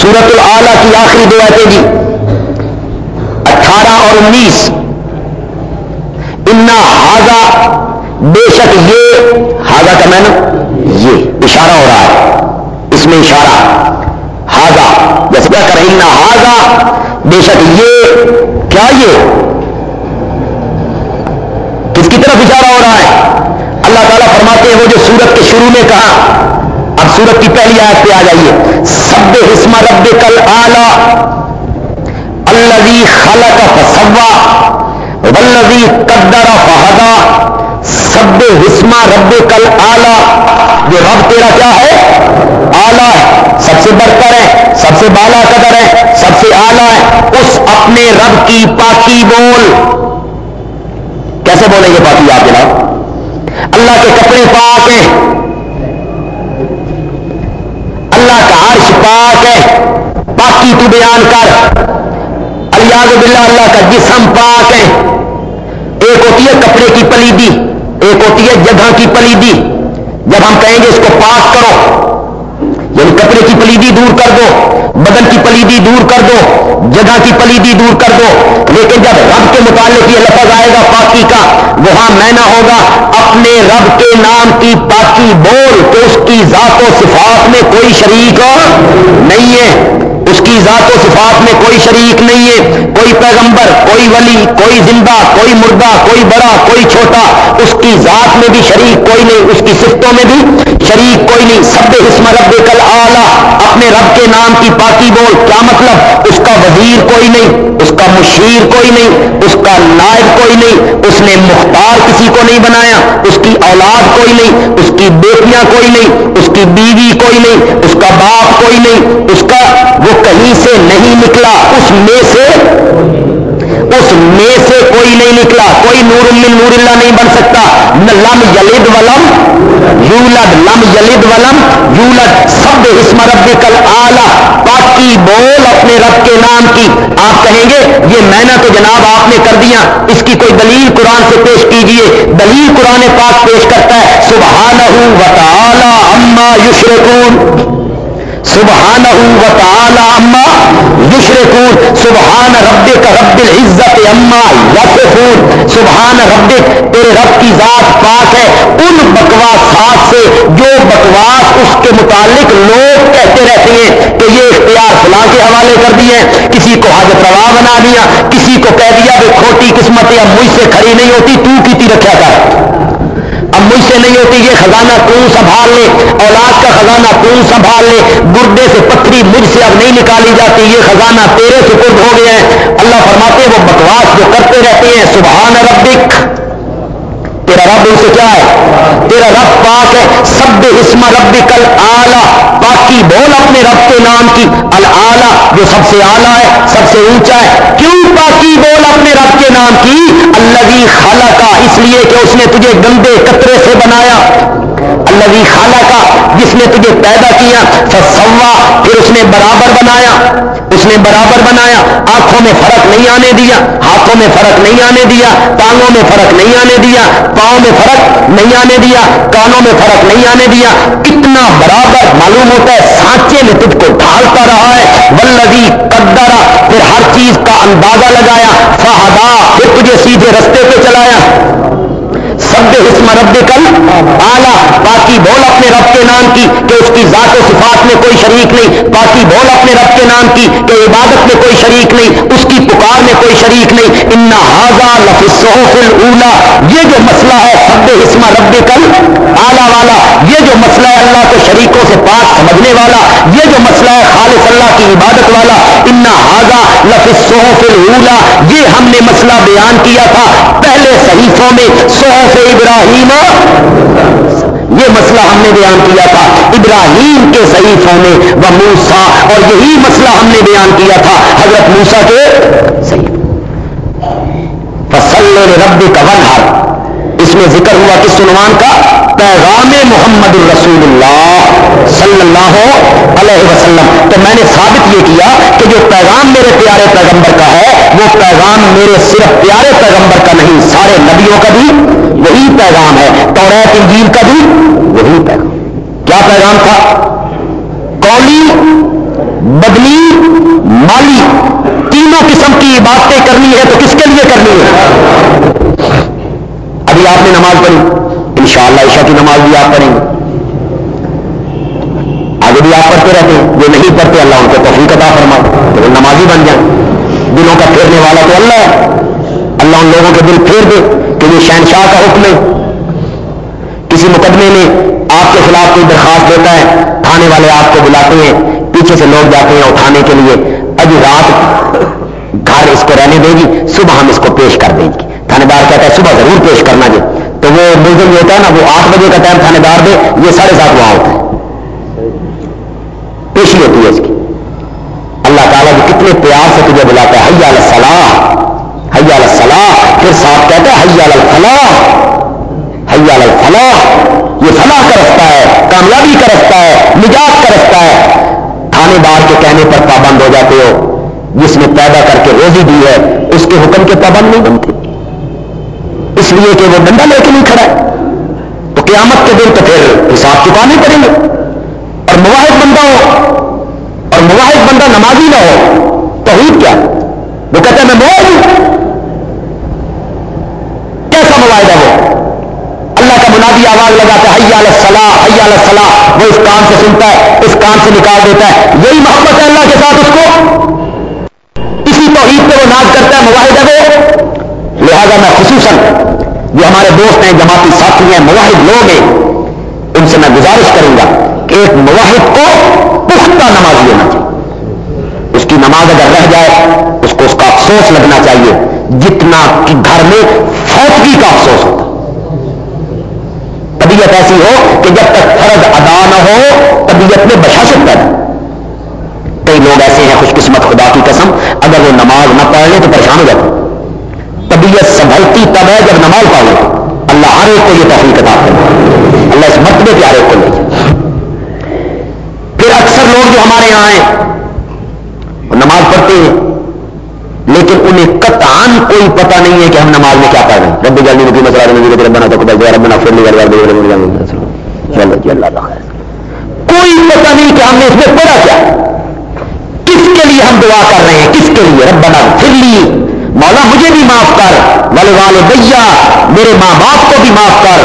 سورت العلی کی آخری دو آئے جی اٹھارہ اور انیس۔ انا ہاضا بے شک یہ ہاضا کا میں یہ اشارہ ہو رہا ہے۔ اس میں اشارہ ہاضا جیسے کیا کر رہی ہاضا بے شک یہ، کیا یہ؟ کس کی طرف اشارہ ہو رہا ہے؟ اللہ تعالیٰ فرماتے ہیں وہ جو سورت کے شروع میں کہا۔ اب سورت کی پہلی آیت پہ آ جائیے۔ سب حسم رب کل آلہ الذي خلق فسوا والذي قدر فہدا رب کل آلہ جو رب تیرا کیا ہے؟ آلہ ہے، سب سے برتر ہے، سب سے بالا قدر ہے، سب سے آلہ ہے، اس اپنے رب کی پاکی بول۔ کیسے بولیں گے پاکی آپ جناب؟ اللہ کے کپڑے پاک ہیں۔ اللہ کا عرش پاک ہے۔ پاکی تو بیان کر۔ الیاز باللہ، اللہ کا جسم پاک ہے۔ ایک ہوتی ہے کپڑے کی پلیدی۔ ایک ہوتی ہے جگہ کی پلیدی۔ جب ہم کہیں گے اس کو پاک کرو یعنی کپڑے کی پلیدی دور کر دو، بدن کی پلیدی دور کر دو، جگہ کی پلیدی دور کر دو۔ لیکن جب رب کے متعلق یہ لفظ آئے گا پاکی کا، وہاں میں نہ ہوگا، اپنے رب کے نام کی پاکی بول کہ اس کی ذات و صفات میں کوئی شریک نہیں ہے۔ اس کی ذات و صفات میں کوئی شریک نہیں ہے۔ کوئی پیغمبر، کوئی ولی، کوئی زندہ، کوئی مردہ، کوئی بڑا، کوئی چھوٹا، اس کی ذات میں بھی شریک، کوئی نہیں، اس کی صفتوں میں بھی شریک کوئی نہیں. سب حسم رب کل آلہ اپنے رب کے نام کی پاکی بول. کیا مطلب؟ اس کا وزیر کوئی نہیں. اس کا مشیر کوئی نہیں. اس کا نائب کوئی نہیں. اس نے مختار کسی کو نہیں بنایا. اس کی اولاد کوئی نہیں. اس کی بیٹیاں کوئی نہیں. اس کی بیوی کوئی نہیں. اس کا باپ کوئی نہیں. اس کا وہ کہیں سے نہیں نکلا. اس میں سے اس میں سے کوئی نہیں نکلا، کوئی نور من نور اللہ نہیں بن سکتا۔ لم یلد ولم یولد۔ لم یلد ولم یولد۔ سب اسم رب کل آلہ پاکی بول اپنے رب کے نام کی۔ آپ کہیں گے، یہ میں نے تو جناب آپ نے کر دیا۔ اس کی کوئی دلیل قرآن سے پیش کیجیے۔ دلیل قرآن پاک پیش کرتا ہے۔ سبحانہ و تعالی اما یشرکون۔ سبحان و تعالی اما یشرکون، سبحان رب کا رب العزت اما یصفون، سبحان رب تیرے رب کی ذات پاک ہے، ان بکواسات سے جو بکواس اس کے متعلق لوگ کہتے رہتے ہیں کہ یہ اختیار فلاں کے حوالے کر دیے کسی کو حاجت روا بنا دیا، کسی کو کہہ دیا کہ کھوٹی قسمت یا مجھ سے کھڑی نہیں ہوتی، تو کیتی رکھا کر۔ اب مجھ سے نہیں ہوتی یہ خزانہ تو سنبھال لے، اولاد کا خزانہ تو سنبھال لے؟ گردے سے پتھری مجھ سے اب نہیں نکالی جاتی، یہ خزانہ تیرے سپرد ہو گیا ہے۔ اللہ فرماتے وہ بکواس جو کرتے رہتے ہیں، سبحان ربک۔ تیرا رب ان سے کیا ہے؟ تیرا رب پاک ہے۔ سب اسم رب کل آلہ پاکی بول اپنے رب کے نام کی۔ العلہ جو سب سے آلہ ہے، سب سے اونچا ہے۔ کیوں پاکی بول اپنے رب کے نام کی؟ اللہ خالہ کا اس لیے کہ اس نے تجھے گندے کترے سے بنایا۔ اللہ خالہ کا جس نے تجھے پیدا کیا فسوا پھر اس نے برابر بنایا۔ اس نے برابر بنایا، آنکھوں میں فرق نہیں آنے دیا، ہاتھوں میں فرق نہیں آنے دیا، ٹانگوں میں فرق نہیں آنے دیا، پاؤں میں فرق نہیں آنے دیا، کانوں میں فرق نہیں آنے دیا۔ کتنا برابر معلوم ہوتا ہے، سانچے میں تجھ کو ڈھالتا رہا ہے۔ ولدی قدرا پھر ہر چیز کا اندازہ لگایا، فہدا، پھر تجھے سیدھے رستے پہ چلایا۔ سب حسم رب کل آلہ باقی بول اپنے رب کے نام کی کہ اس کی ذات و صفات میں کوئی شریک نہیں۔ باقی بول اپنے رب کے نام کی کہ عبادت میں کوئی شریک نہیں۔ اس کی پکار میں کوئی شریک نہیں۔ ان حاضا لفظ اولا یہ جو مسئلہ ہے سب حسم رب کل آلہ والا، یہ جو مسئلہ ہے اللہ کے شریکوں سے پاک سمجھنے والا، یہ جو مسئلہ ہے خالص اللہ کی عبادت والا ان حاضا لفظ اولا یہ ہم نے مسئلہ بیان کیا تھا پہلے صحیفوں میں، صحف ابراہیم۔ یہ مسئلہ ہم نے بیان کیا تھا ابراہیم کے صحیفوں میں وہ موسا اور یہی مسئلہ ہم نے بیان کیا تھا حضرت موسا کے صحیح فصل رب کا ون میں ذکر ہوا کس عنوان کا پیغام محمد الرسول اللہ صلی اللہ علیہ وسلم۔ تو میں نے ثابت یہ کیا کہ جو پیغام میرے پیارے پیغمبر کا ہے، وہ پیغام میرے صرف پیارے پیغمبر کا نہیں، سارے نبیوں کا بھی وہی پیغام ہے توریت انجیل کا بھی وہی پیغام۔ کیا پیغام تھا؟ کولی بدلی، مالی، تینوں قسم کی باتیں کرنی ہے تو کس کے لیے کرنی ہے؟ ابھی آپ نے نماز پڑھی۔ انشاءاللہ عشاء کی نماز بھی آپ پڑھیں گے۔ آگے بھی آپ پڑھتے رہتے ہیں۔ جو نہیں پڑھتے، اللہ ان کو توفیق عطا فرما تو وہ نمازی بن جائیں۔ دلوں کا پھیرنے والا تو اللہ ہے۔ اللہ ان لوگوں کے دل پھیر دے کہ یہ شہنشاہ کا حکم ہے۔ کسی مقدمے میں آپ کے خلاف کوئی درخواست دیتا ہے، تھانے والے آپ کو بلاتے ہیں، پیچھے سے لوگ جاتے ہیں اٹھانے کے لیے، ابھی رات گھر اس کو رہنے دے گی، صبح ہم اس کو پیش کر دیں گے۔ تھانے دار کہتا ہے، صبح ضرور پیش کرنا جی۔ تو وہ ملزم جو ہوتا ہے نا، وہ آٹھ بجے کا ٹائم تھانے دار دے، یہ ساڑھے سات وہاں ہوتا ہے۔ پیشی ہوتی ہے اس کی۔ اللہ تعالیٰ بھی کتنے پیار سے تجھے بلاتا ہے حیا الصلاح حیا الصلاح۔ پھر ساتھ کہتا ہے حیا الفلاح حیا الفلاح۔ یہ فلاح کا رستہ ہے، کامیابی کا رستہ ہے، نجات کا رستہ ہے۔ تھانے دار کے کہنے پر پابند ہو جاتے ہو۔ جس نے پیدا کر کے روزی دی ہے، اس کے حکم کے پابند نہیں بنتے۔ اس لیے کہ وہ ڈنڈا لے کے نہیں کھڑا ہے۔ تو قیامت کے دن تو پھر حساب چکانے پڑیں گے۔ اور مواحد بندہ ہو اور مواحد بندہ نمازی نہ ہو تو کیا؟ وہ کہتے ہیں میں مواد ہوں۔ کیسا معاہدہ وہ؟ اللہ کا منادی آواز لگاتا ہے حیا الصلاح حیا الصلاح۔ وہ اس کام سے سنتا ہے، اس کام سے نکال دیتا ہے۔ یہی محبت ہے اللہ کے ساتھ اس کو۔ اسی توحید پہ وہ ناز کرتا ہے معاہدہ وہ۔ لہذا میں خصوصاً جو ہمارے دوست ہیں، جماعتی ساتھی ہیں، مواحد لوگ ہیں، ان سے میں گزارش کروں گا کہ ایک مواحد کو پختہ نماز لینا چاہیے اس کی نماز اگر رہ جائے، اس کو اس کا افسوس لگنا چاہیے، جتنا کہ گھر میں فوتگی کا افسوس ہوتا۔ طبیعت ایسی ہو کہ جب تک فرض ادا نہ ہو، طبیعت میں بشاشت پیدا۔ کئی لوگ ایسے ہیں خوش قسمت خدا کی قسم، اگر وہ نماز نہ پڑھ لیں تو پریشان ہو جاتے طبیعت سنبھلتی تب ہے جب نماز پاؤ اللہ ہر ایک کو یہ تحفیق کتاب کرے اللہ اس مرتبے پہ ہر ایک کو لے۔ پھر اکثر لوگ جو ہمارے یہاں ہیں، وہ نماز پڑھتے ہیں۔ لیکن انہیں قطعان کوئی پتہ نہیں ہے کہ ہم نماز میں کیا پڑھ رہے ہیں۔ رب جلدی نبی مسئلہ نبی ربنا تو قبل رب بنا پھر چلو جی اللہ جی کوئی پتہ نہیں کہ ہم نے اس میں پڑھا کیا۔ کس کے لیے ہم دعا کر رہے ہیں؟ کس کے لیے؟ رب بنا پھر لیے مولا مجھے بھی معاف کر والے والے بھیا، میرے ماں باپ کو بھی معاف کر،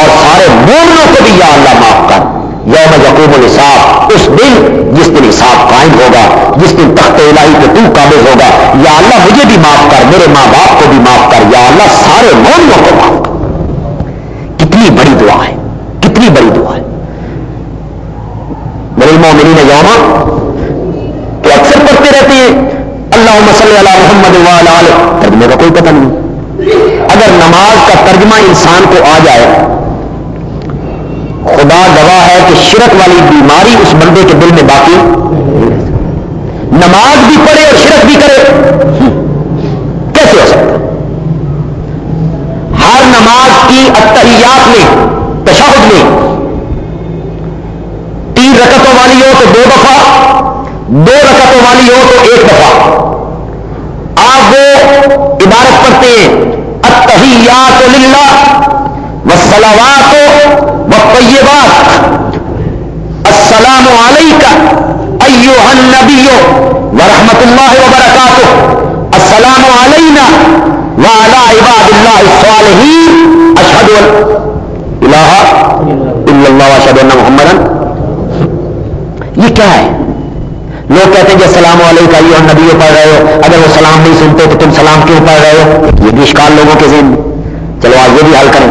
اور سارے مومنوں کو بھی یا اللہ معاف کر۔ یوم یقوب الحساب، اس دن جس دن حساب قائم ہوگا، جس دن تخت الہی پہ تو قابل ہوگا، یا اللہ مجھے بھی معاف کر، میرے ماں باپ کو بھی معاف کر، یا اللہ سارے مومنوں کو معاف کر۔ کتنی بڑی دعا ہے، کتنی بڑی دعا ہے۔ میرے مومنی نے علی محمد وال ترجمے کا کوئی پتہ نہیں۔ اگر نماز کا ترجمہ انسان کو آ جائے، خدا گواہ ہے کہ شرک والی بیماری اس بندے کے دل میں باقی۔ نماز بھی پڑھے اور شرک بھی کرے۔ کیسے ہو سکتا؟ ہر نماز کی اتحیات میں، تشہد میں، تین رکتوں والی ہو تو دو دفعہ، دو رکتوں والی ہو تو ایک دفعہ۔ عبارت اتحیات للہ والصلوات والطیبات السلام علیکہ ایوہ النبی ورحمت اللہ وبرکاتہ السلام علینا وعلى عباد اللہ الصالحین. سوال ہی اشد اللہ اشد اللہ محمد یہ کیا ہے؟ لوگ کہتے ہیں کہ السلام علیکم یہ نبی پڑھ رہے ہو، اگر وہ سلام نہیں سنتے تو تم سلام کیوں پڑھ رہے ہو؟ یہ بھی اشکال لوگوں کے ذہن چلو آج یہ بھی حل کریں۔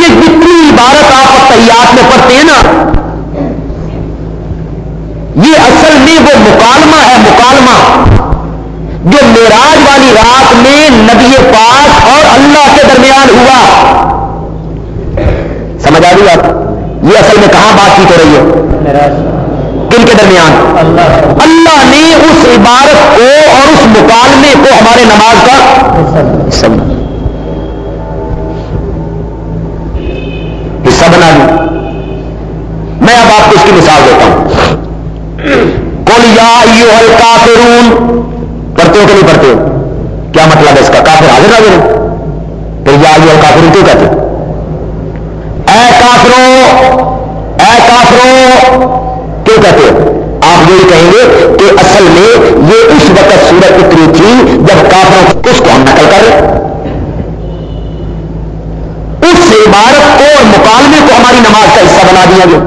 یہ جتنی عبارت آپ تیات میں پڑھتے ہیں نا، یہ اصل میں وہ مکالمہ ہے، مکالمہ جو میراج والی رات میں نبی پاک اور اللہ کے درمیان ہوا۔ سمجھ آ گئی آپ یہ اصل میں کہاں بات چیت ہو رہی ہے؟ کن کے درمیان۔ اللہ نے اس عبارت کو اور اس مکالمے کو ہمارے نماز کا حصہ بنا دیا۔ میں اب آپ کو اس کی مثال دیتا ہوں۔ کون یا کافرون پڑھتے ہو کہ نہیں پڑھتے ہو؟ کیا مطلب ہے اس کا؟ کافر حاضر حاضر پھر یا کافرون کیوں کہتے اے کافروں اے کافروں کیوں کہتے ہیں آپ یہ کہیں گے کہ اصل میں یہ اس وقت سورت اتری تھی جب کافروں اس کو ہم نقل کر رہے اس عبارت کو اور مکالمے کو ہماری نماز کا حصہ بنا دیا گیا۔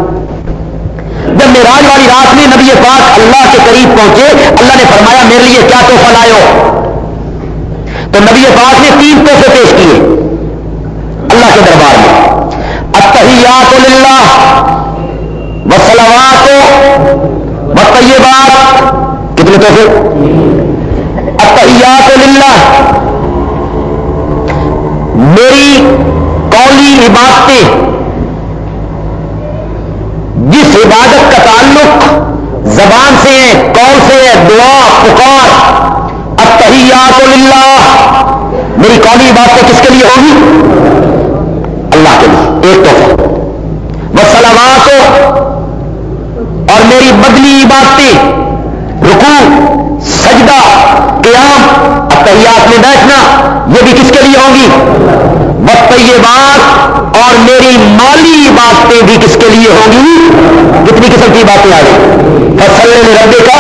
جب میراج والی رات میں نبی پاک اللہ کے قریب پہنچے، اللہ نے فرمایا، میرے لیے کیا تحفہ لائے تو نبی پاک نے تین تحفے پیش کیے اللہ کے دربار میں۔ اتحیات للہ وسلوات بات کتنے تو اتحیات للہ۔ میری قولی عبادتیں، جس عبادت کا تعلق زبان سے ہے کون سے ہے، دعا، پکار اتحیات للہ۔ میری قولی عبادتیں کس کے لیے ہوگی اللہ کے لیے۔ ایک تو وسلوات اور میری بدلی باتیں۔ رکو سجدہ، قیام اتحیات میں بیٹھنا، یہ بھی کس کے لیے ہوں گی؟ وقت یہ بات اور میری مالی باتیں بھی کس کے لیے ہوں گی؟ کتنی قسم کی باتیں آ گئی فصل ربے کا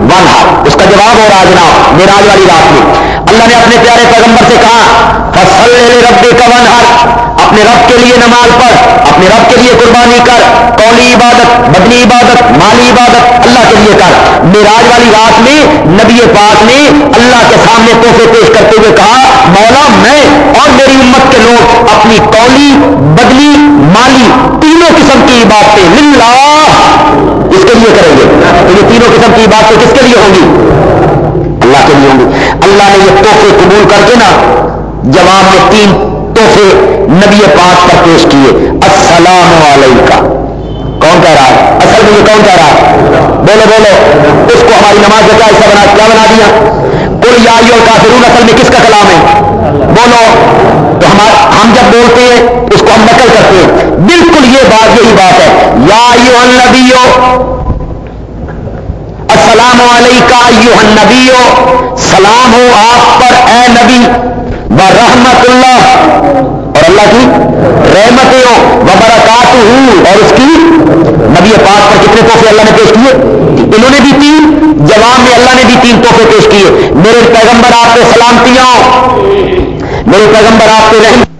ون اس کا جواب ہو رہا جناب، میراج والی رات میں اللہ نے اپنے پیارے پیغمبر سے کہا، فصل ربے کا ون اپنے رب کے لیے نماز پڑھ، اپنے رب کے لیے قربانی کر، قولی عبادت، بدنی عبادت، مالی عبادت اللہ کے لیے کر۔ میراج والی رات میں، نبی پاک نے اللہ کے سامنے توحفے پیش کرتے ہوئے کہا، مولا میں اور میری امت کے لوگ اپنی قولی، بدنی، مالی تینوں قسم کی عبادتیں للہ اس کے لیے کریں گے؟ تو یہ تینوں قسم کی باتیں کس کے لیے ہوں گی؟ اللہ کے لیے ہوں گی۔ اللہ نے یہ تحفے قبول کر کے نا، جواب میں تین تحفے نبی پاک پر پیش کیے، السلام علیکم کون کہہ رہا ہے؟ اصل میں یہ کون کہہ رہا ہے؟ بولو بولو۔ اس کو ہماری نماز کا کیا حصہ بنا، کیا بنا دیا؟ کوئی آئی اور کافرون اصل میں کس کا کلام ہے؟ بولو۔ تو ہمارا ہم جب بولتے ہیں، اس کو ہم نقل کرتے ہیں۔ بالکل یہ بات، یہی بات ہے۔ یا یو النبیو، السلام علیکم نبیو سلام ہو آپ پر، اے نبی۔ رحمت اللہ. اور اللہ کی رحمتیں ہو وہ برکات ہوں اور اس کی نبی پاک پر کتنے تحفے اللہ نے پیش کیے؟ انہوں نے بھی تین. جواب میں اللہ نے بھی تین تحفے پیش کیے. میرے پیغمبر آپ کو سلامتیاں میرے پیغمبر آپ کے رحم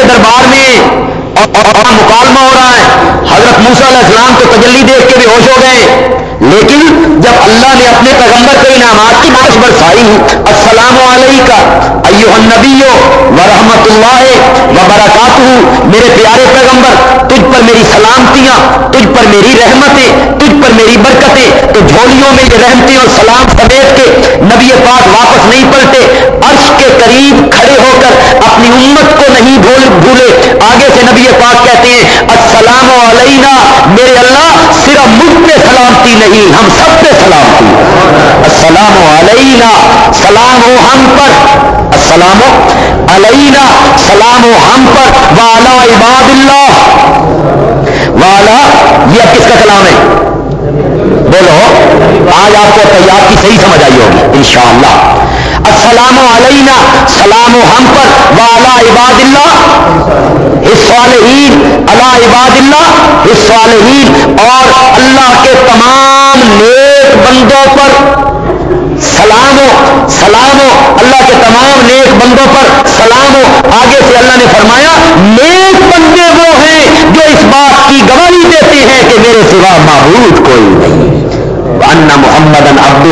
دربار میں اور مکالمہ ہو رہا ہے حضرت موسا علیہ السلام کو تجلی دیکھ کے بھی ہوش ہو گئے۔ لیکن جب اللہ نے اپنے پیغمبر کے انعامات کی بارش برسائی، السلام علیکم ایو النبی و رحمت اللہ و برکات میرے پیارے پیغمبر، تجھ پر میری سلامتیاں، تجھ پر میری رحمتیں، تجھ پر میری برکتیں، تو جھولیوں میں یہ رحمتیں اور سلام سمیت کے نبی پاک واپس نہیں پلٹے۔ عرش کے قریب کھڑے میرے اللہ، صرف مجھ پہ سلامتی نہیں، ہم سب پہ سلامتی۔ السلام علینا، سلام ہو ہم پر۔ السلام علینا، سلام ہو ہم پر۔ والا عباد اللہ۔ والا، یہ کس کا کلام ہے؟ بولو۔ آج آپ کو تیار کی صحیح سمجھ آئی ہوگی، انشاءاللہ۔ السلام علینا، سلام و ہم پر والا عباد اللہ صالحین اللہ عباد اللہ صالحین، اور اللہ کے تمام نیک بندوں پر سلام ہو سلام ہو، اللہ کے تمام نیک بندوں پر سلام ہو۔ آگے سے اللہ نے فرمایا، نیک بندے وہ ہیں جو اس بات کی گواہی دیتے ہیں کہ میرے سوا معبود کوئی نہیں۔ ان محمد ابد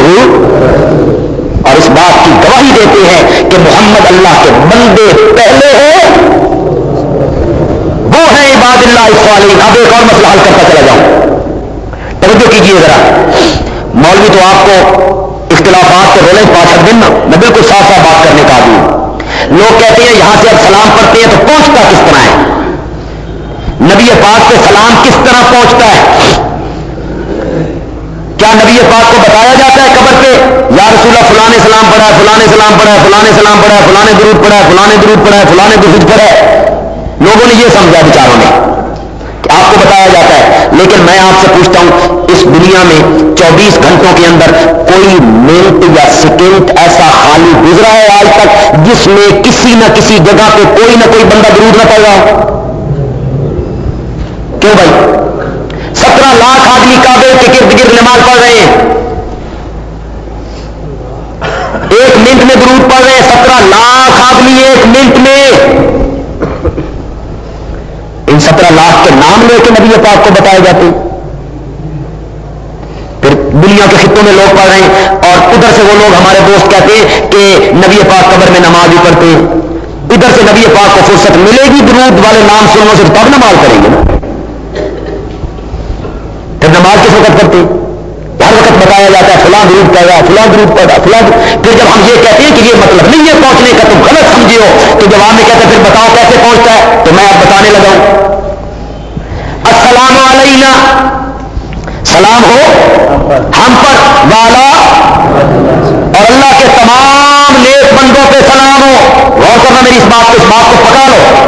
اور اس بات کی گواہی دیتے ہیں کہ محمد اللہ کے بندے پہلے ہیں۔ وہ ہیں عباد اللہ اسوالین اب ایک اور مسئلہ حل کرتا چلا جاؤں۔ توجہ کیجیے ذرا۔ مولوی تو آپ کو اختلافات کے رولے پاس دن میں بالکل صاف صاف بات کرنے کا آدمی ہوں لوگ کہتے ہیں یہاں سے اب سلام پڑھتے ہیں تو پہنچتا کس طرح ہے؟ نبی پاک سے سلام کس طرح پہنچتا ہے؟ کیا نبی پاک کو بتایا جاتا ہے قبر پہ؟ یا رسول اللہ فلاں سلام پڑھا ہے، فلاں سلام پڑھا ہے، فلاں سلام پڑھا ہے، فلاں درود پڑھا ہے، فلاں درود پڑھا ہے، فلاں درود پڑھا ہے۔ لوگوں نے یہ سمجھا بچاروں نے کہ آپ کو بتایا جاتا ہے۔ لیکن میں آپ سے پوچھتا ہوں، اس دنیا میں چوبیس گھنٹوں کے اندر کوئی منٹ یا سیکنڈ ایسا خالی گزرا ہے آج تک جس میں کسی نہ کسی جگہ پہ کوئی نہ کوئی بندہ درود نہ پڑ رہا کیوں بھائی سترہ لاکھ آدمی کابل کے گرد گرد نماز پڑھ رہے ہیں۔ ایک منٹ میں درود پڑھ رہے ہیں، سترہ لاکھ آدمی ایک منٹ میں۔ ان سترہ لاکھ کے نام لے کے نبی پاک کو بتائے جاتے پھر دنیا کے خطوں میں لوگ پڑھ رہے ہیں اور ادھر سے وہ لوگ ہمارے دوست کہتے ہیں کہ نبی پاک قبر میں نماز بھی پڑھتے ہیں۔ ادھر سے نبی پاک کو فرصت ملے گی درود والے نام سننے سے تب نماز کریں گے نا۔ پھر نماز کس وقت پڑھتے ہر وقت بتایا جاتا ہے، فلاں گروپ پڑ رہا فلاں گروپ پڑ رہا فلاں پھر جب ہم یہ کہتے ہیں کہ یہ مطلب نہیں ہے پہنچنے کا، تم غلط سمجھے ہو، تو جواب میں کہتے پھر بتاؤ کیسے پہنچتا ہے، تو میں اب بتانے لگا ہوں۔ السلام علینا۔ سلام ہو۔ ہم پر والا۔ اور اللہ کے تمام نیک بندوں پہ سلام ہو۔ غور کرنا میری اس بات کو اس بات کو پکا لو۔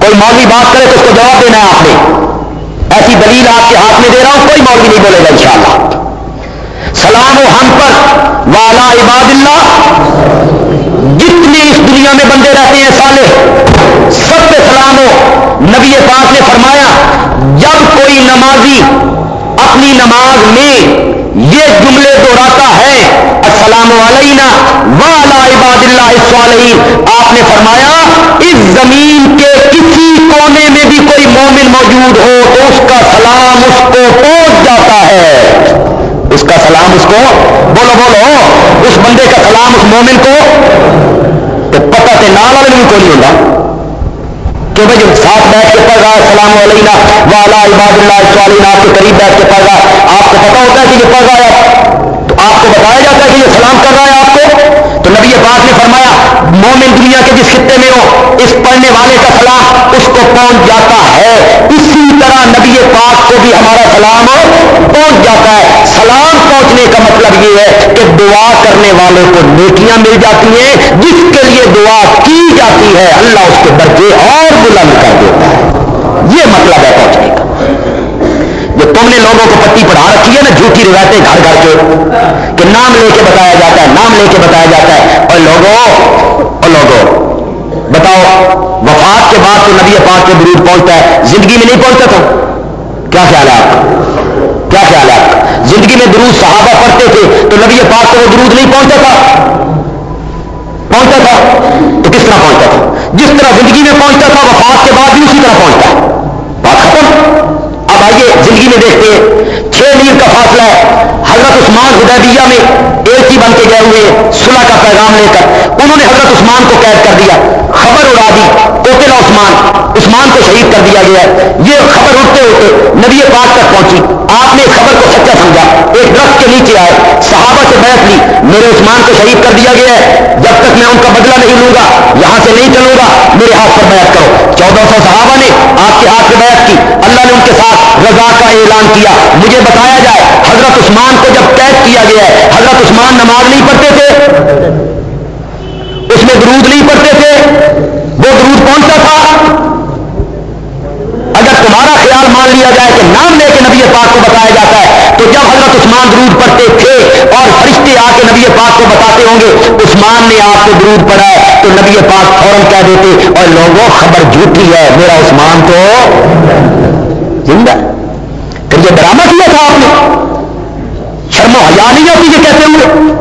کوئی مولوی بات کرے تو اس کو جواب دینا ہے آپ نے۔ ایسی دلیل آپ کے ہاتھ میں دے رہا ہوں، کوئی مولوی نہیں بولے گا انشاءاللہ۔ سلام و ہم پر، والا عباد اللہ جتنے اس دنیا میں بندے رہتے ہیں سالے سب پہ سلام ہو۔ نبی پاک نے فرمایا، جب کوئی نمازی اپنی نماز میں یہ جملے دوہراتا ہے، السلام علینا، والا عباد اللہ صالحین آپ نے فرمایا، اس زمین کے کسی کونے میں بھی کوئی مومن موجود ہو تو اس کا سلام اس کو پہنچ جاتا ہے۔ اس کا سلام اس کو، بولو بولو، اس بندے کا سلام اس مومن کو، تو پتہ سے نال والے بھی کوئی نہیں کہ بھائی جب ساتھ بیٹھ کے پڑھ رہا ہے السلام علینا والا عباد اللہ سوالین آپ کے قریب بیٹھ کے پڑھ رہا ہے، آپ کو پتا ہوتا ہے کہ یہ پڑھ رہا ہے۔ تو آپ کو بتایا جاتا ہے کہ یہ سلام کر رہا ہے آپ کو۔ تو نبی پاک نے فرمایا، مومن دنیا کے جس خطے میں ہو، اس پڑھنے والے کا سلام اس کو پہنچ جاتا ہے۔ اسی طرح نبی پاک کو بھی ہمارا سلام پہنچ جاتا ہے۔ سلام پہنچنے کا مطلب یہ ہے کہ دعا کرنے والے کو نیکیاں مل جاتی ہیں، جس کے لیے دعا کی جاتی ہے، اللہ اس کے درجے اور بلند کر دیتا ہے۔ یہ مطلب ہے پہنچنے کا۔ جو تم نے لوگوں کو پٹی پڑھا رکھی ہے نا، جھوٹی روایتیں گھر گھر کے، کہ نام لے کے بتایا جاتا ہے، نام لے کے بتایا جاتا ہے۔ اور لوگوں اور لوگوں، بتاؤ، وفات کے بعد تو نبی پاک کے درود پہنچتا ہے، زندگی میں نہیں پہنچتا تھا کیا خیال ہے آپ کا؟ کیا خیال ہے آپ کا؟ زندگی میں درود صحابہ پڑھتے تھے تو نبی پاک کو وہ درود نہیں پہنچتا تھا؟ پہنچتا تھا؟ تو کس طرح پہنچتا تھا؟ جس طرح زندگی میں پہنچتا تھا، وفات کے بعد بھی اسی طرح پہنچتا ہے۔ بات ختم۔ اب آئیے زندگی میں دیکھتے ہیں، چھ میل کا فاصلہ ہے۔ حضرت عثمان حدیبیہ میں ایک ہی بن کے گئے ہوئے، صلح کا پیغام لے کر۔ انہوں نے حضرت عثمان کو قید کر دیا۔ خبر اڑا دی کوکلا عثمان عثمان کو شہید کر دیا گیا ہے۔ یہ خبر اٹھتے ہوتے نبی پاک تک پہنچی۔ آپ نے خبر کو سچا سمجھا۔ ایک درخت کے نیچے آئے، صحابہ سے بیٹھ لی۔ میرے عثمان کو شہید کر دیا گیا ہے۔ جب تک میں ان کا بدلہ نہیں لوں گا، یہاں سے نہیں چلوں گا، میرے ہاتھ پر بیعت کرو۔ چودہ سو صحابہ نے آپ کے ہاتھ پہ بیعت کی۔ اللہ نے ان کے ساتھ رضا کا اعلان کیا۔ مجھے بتایا جائے، حضرت عثمان کو جب قید کیا گیا ہے، حضرت عثمان نماز نہیں پڑھتے تھے۔ میں درود نہیں پڑھتے تھے؟ وہ درود پہنچتا تھا؟ اگر تمہارا خیال مان لیا جائے کہ نام لے کے نبی پاک کو بتایا جاتا ہے، تو جب حضرت عثمان درود پڑھتے تھے اور فرشتے آ کے نبی پاک کو بتاتے ہوں گے، عثمان نے آپ کو درود پڑھا ہے، تو نبی پاک فوراً کہہ دیتے، اور لوگوں، خبر جھوٹی ہے، میرا عثمان تو زندہ پھر یہ ڈرامہ کیا تھا آپ نے؟ شرم و حیا نہیں ہوتی یہ کہتے ہوئے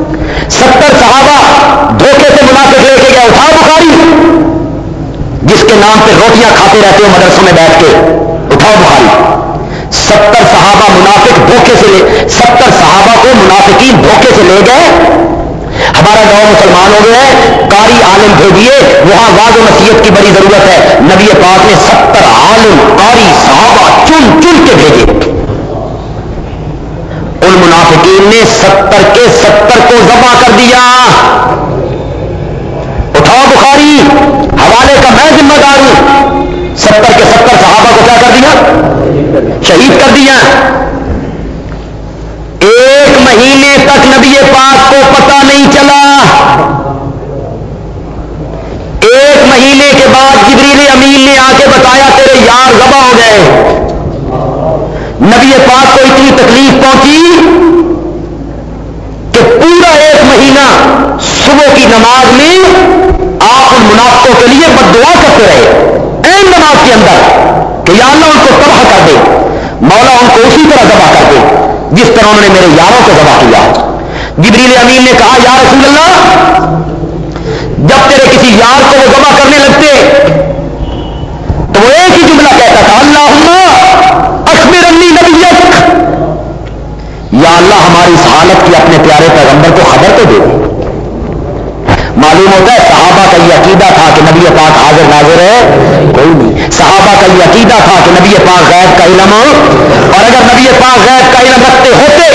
ستر صحابہ دھوکے سے لے کے گئے اٹھا بخاری، جس کے نام پہ روٹیاں کھاتے رہتے ہو مدرسوں میں بیٹھ کے اٹھاؤ بخاری۔ ستر صحابہ منافق دھوکے سے لے، ستر صحابہ کو منافقین دھوکے سے لے گئے۔ ہمارا گاؤں مسلمان ہو گئے کاری عالم بھیجیے وہاں واض و نصیحت کی بڑی ضرورت ہے۔ نبی پاک نے ستر عالم کاری صحابہ چن چن کے بھیجے۔ ان منافقین نے ستر کے ستر کو ذبح کر دیا۔ بخاری، حوالے کا میں ذمہ دار ہوں۔ ستر کے ستر صحابہ کو کیا کر دیا؟ شہید کر دیا۔ ایک مہینے تک نبی پاک کو پتا نہیں چلا۔ ایک مہینے کے بعد جبریل امین نے آ کے بتایا، تیرے یار گبا ہو گئے۔ نبی پاک کو اتنی تکلیف پہنچی کہ پورا ایک مہینہ صبح کی نماز میں آپ ان منافقوں کے لیے بد دعا کرتے رہے۔ این نماز کے اندر کہ یا اللہ ان کو تباہ کر دے، مولا ان کو اسی طرح دبا کر دے جس طرح انہوں نے میرے یاروں کو دبا کیا۔ جبریل امین نے کہا، یا رسول اللہ، جب تیرے کسی یار کو وہ دبا کرنے لگتے، تو وہ ایک ہی جملہ کہتا تھا اللہ اکبر انی نبی یا اللہ، ہماری اس حالت کی اپنے پیارے پیغمبر کو خبر تو دے۔ معلوم ہوتا ہے صحابہ کا یہ عقیدہ تھا کہ نبی پاک حاضر ناظر ہے کوئی نہیں۔ صحابہ کا یہ عقیدہ تھا کہ نبی پاک غیب کا علم اور اگر نبی پاک غیب کا علم رکھتے ہوتے،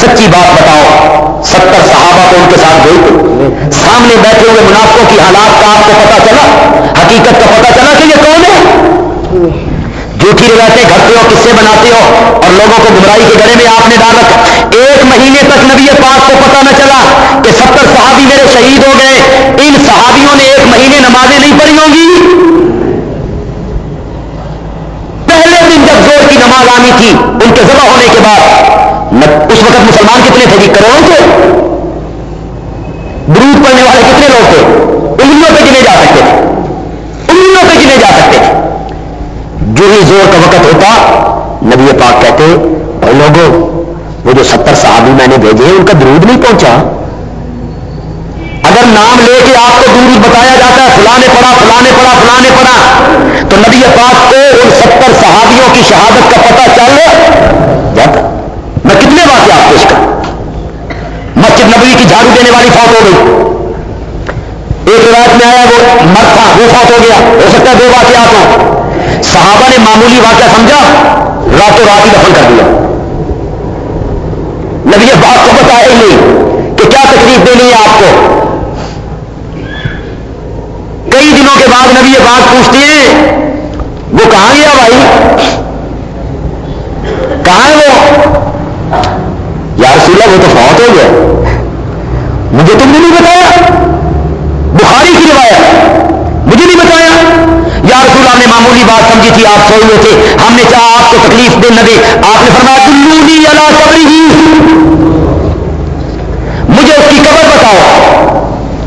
سچی بات بتاؤ، ستر صحابہ کو ان کے ساتھ گئی سامنے بیٹھے ہوئے منافقوں کی حالات کا آپ کو پتا چلا؟ حقیقت کا پتا چلا کہ یہ کون ہے؟ جھوٹھی روایتیں گھرتے ہو کس سے بناتے ہو اور لوگوں کو گمراہی کے گڑے میں آپ نے ڈال رکھا۔ ایک مہینے تک نبی پاک کو پتا نہ چلا کہ ستر صحابی میرے شہید ہو گئے۔ ان صحابیوں نے ایک مہینے نمازیں نہیں پڑھی ہوں گی۔ پہلے دن جب زور کی نماز آنی تھی، ان کے ذبح ہونے کے بعد اس وقت مسلمان کتنے تھے جی؟ کروڑوں تھے درود پڑھنے والے کتنے لوگ تھے؟ انگلیوں پہ گنے جا سکتے تھے انگلیوں پہ گنے جا سکتے تھے جو ہی زور کا وقت ہوتا، نبی پاک کہتے اور لوگوں وہ جو ستر صحابی میں نے بھیجے ان کا درود نہیں پہنچا۔ اگر نام لے کے آپ کو درود بتایا جاتا ہے، فلاں نے پڑھا، فلاں نے پڑھا، فلاں نے پڑھا، تو نبی پاک کو ان ستر صحابیوں کی شہادت کا پتہ چل جاتا۔ میں کتنے واقعات پیش کروں؟ مسجد نبی کی جھاڑو دینے والی فوت ہو گئی۔ ایک روایت میں آیا، وہ مرد تھا، وہ فوت ہو گیا۔ ہو سکتا ہے دو واقعات ہوں۔ صحابہ نے معمولی واقعہ سمجھا، راتوں رات ہی دفن کر دیا۔ نبی بات کو بتایا ہی نہیں کہ کیا تکلیف دینی ہے آپ کو۔ کئی دنوں کے بعد نبی یہ بات پوچھتی ہیں، وہ کہاں گیا بھائی؟ کہاں ہے وہ؟ یار سیلا وہ تو فوت ہو گیا۔ مجھے تم نے نہیں بتایا بخاری کی روایت مجھے نہیں بتایا یا رسول اللہ نے معمولی بات سمجھی تھی آپ سوئے تھے۔ ہم نے چاہا آپ کو تکلیف دے نہ دے۔ آپ نے فرمایا دلونی اللہ قبری مجھے اس کی قبر بتاؤ۔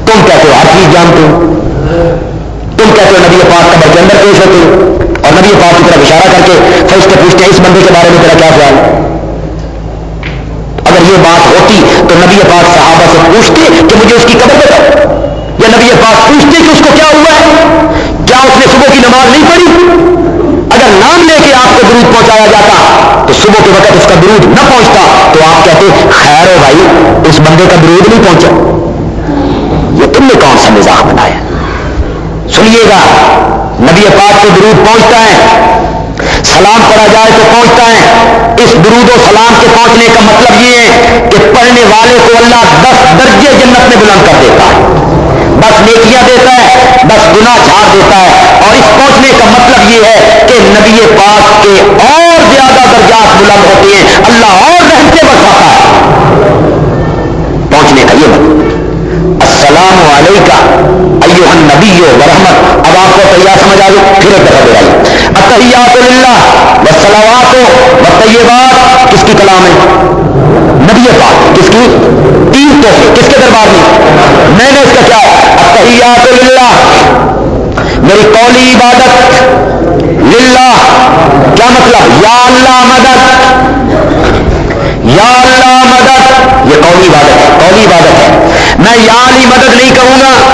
تم کہتے ہو، ہر چیز جانتے ہو۔ تم کہتے ہو، نبی پاک قبر کے اندر پیش ہوتے ہو۔ اور نبی پاک کی طرف اشارہ کر کے فرشتے پوچھتے ہیں، اس بندے کے بارے میں تیرا کیا خیال اگر یہ بات ہوتی تو نبی پاک صحابہ سے پوچھتے کہ مجھے اس کی قبر بتاؤ۔ یا نبی پاک پوچھتے کہ اس کو کیا ہوا ہے؟ کیا اس نے صبح کی نماز نہیں پڑھی؟ اگر نام لے کے آپ کو درود پہنچایا جاتا، تو صبح کے وقت اس کا درود نہ پہنچتا، تو آپ کہتے، خیر ہو بھائی، اس بندے کا درود نہیں پہنچا. یہ تم نے کون سا مزاح بنایا؟ سنیے گا، نبی پاک کو درود پہنچتا ہے، سلام پڑھا جائے تو پہنچتا ہے۔ اس درود و سلام کے پہنچنے کا مطلب یہ ہے کہ پڑھنے والے کو اللہ دس درجے جنت میں بلند کر دیتا ہے۔ بس نیکیاں دیتا ہے، بس گنا چھاڑ دیتا ہے۔ اور اس پہنچنے کا مطلب یہ ہے کہ نبی پاک کے اور زیادہ درجات بلند ہوتے ہیں۔ اللہ اور رحمتیں بساتا ہے۔ پہنچنے کا یہ مطلب۔ السلام علیکم ایوہ النبی و رحمت۔ اب آپ کو تیار سمجھ آ گئی؟ پھر ایک دفعہ دے اتحیات اللہ و و طیبات کس کی کلام ہے؟ نبی پاک، کس کی؟ تین تحفے کس کے دربار میں؟ میں نے اس کا کیا؟ اتحیات اللہ میری قولی عبادت للہ۔ کیا مطلب؟ یا اللہ مدد۔ یا اللہ مدد۔ یہ قولی عبادت ہے، قولی عبادت ہے۔ میں یا علی مدد نہیں کہوں گا۔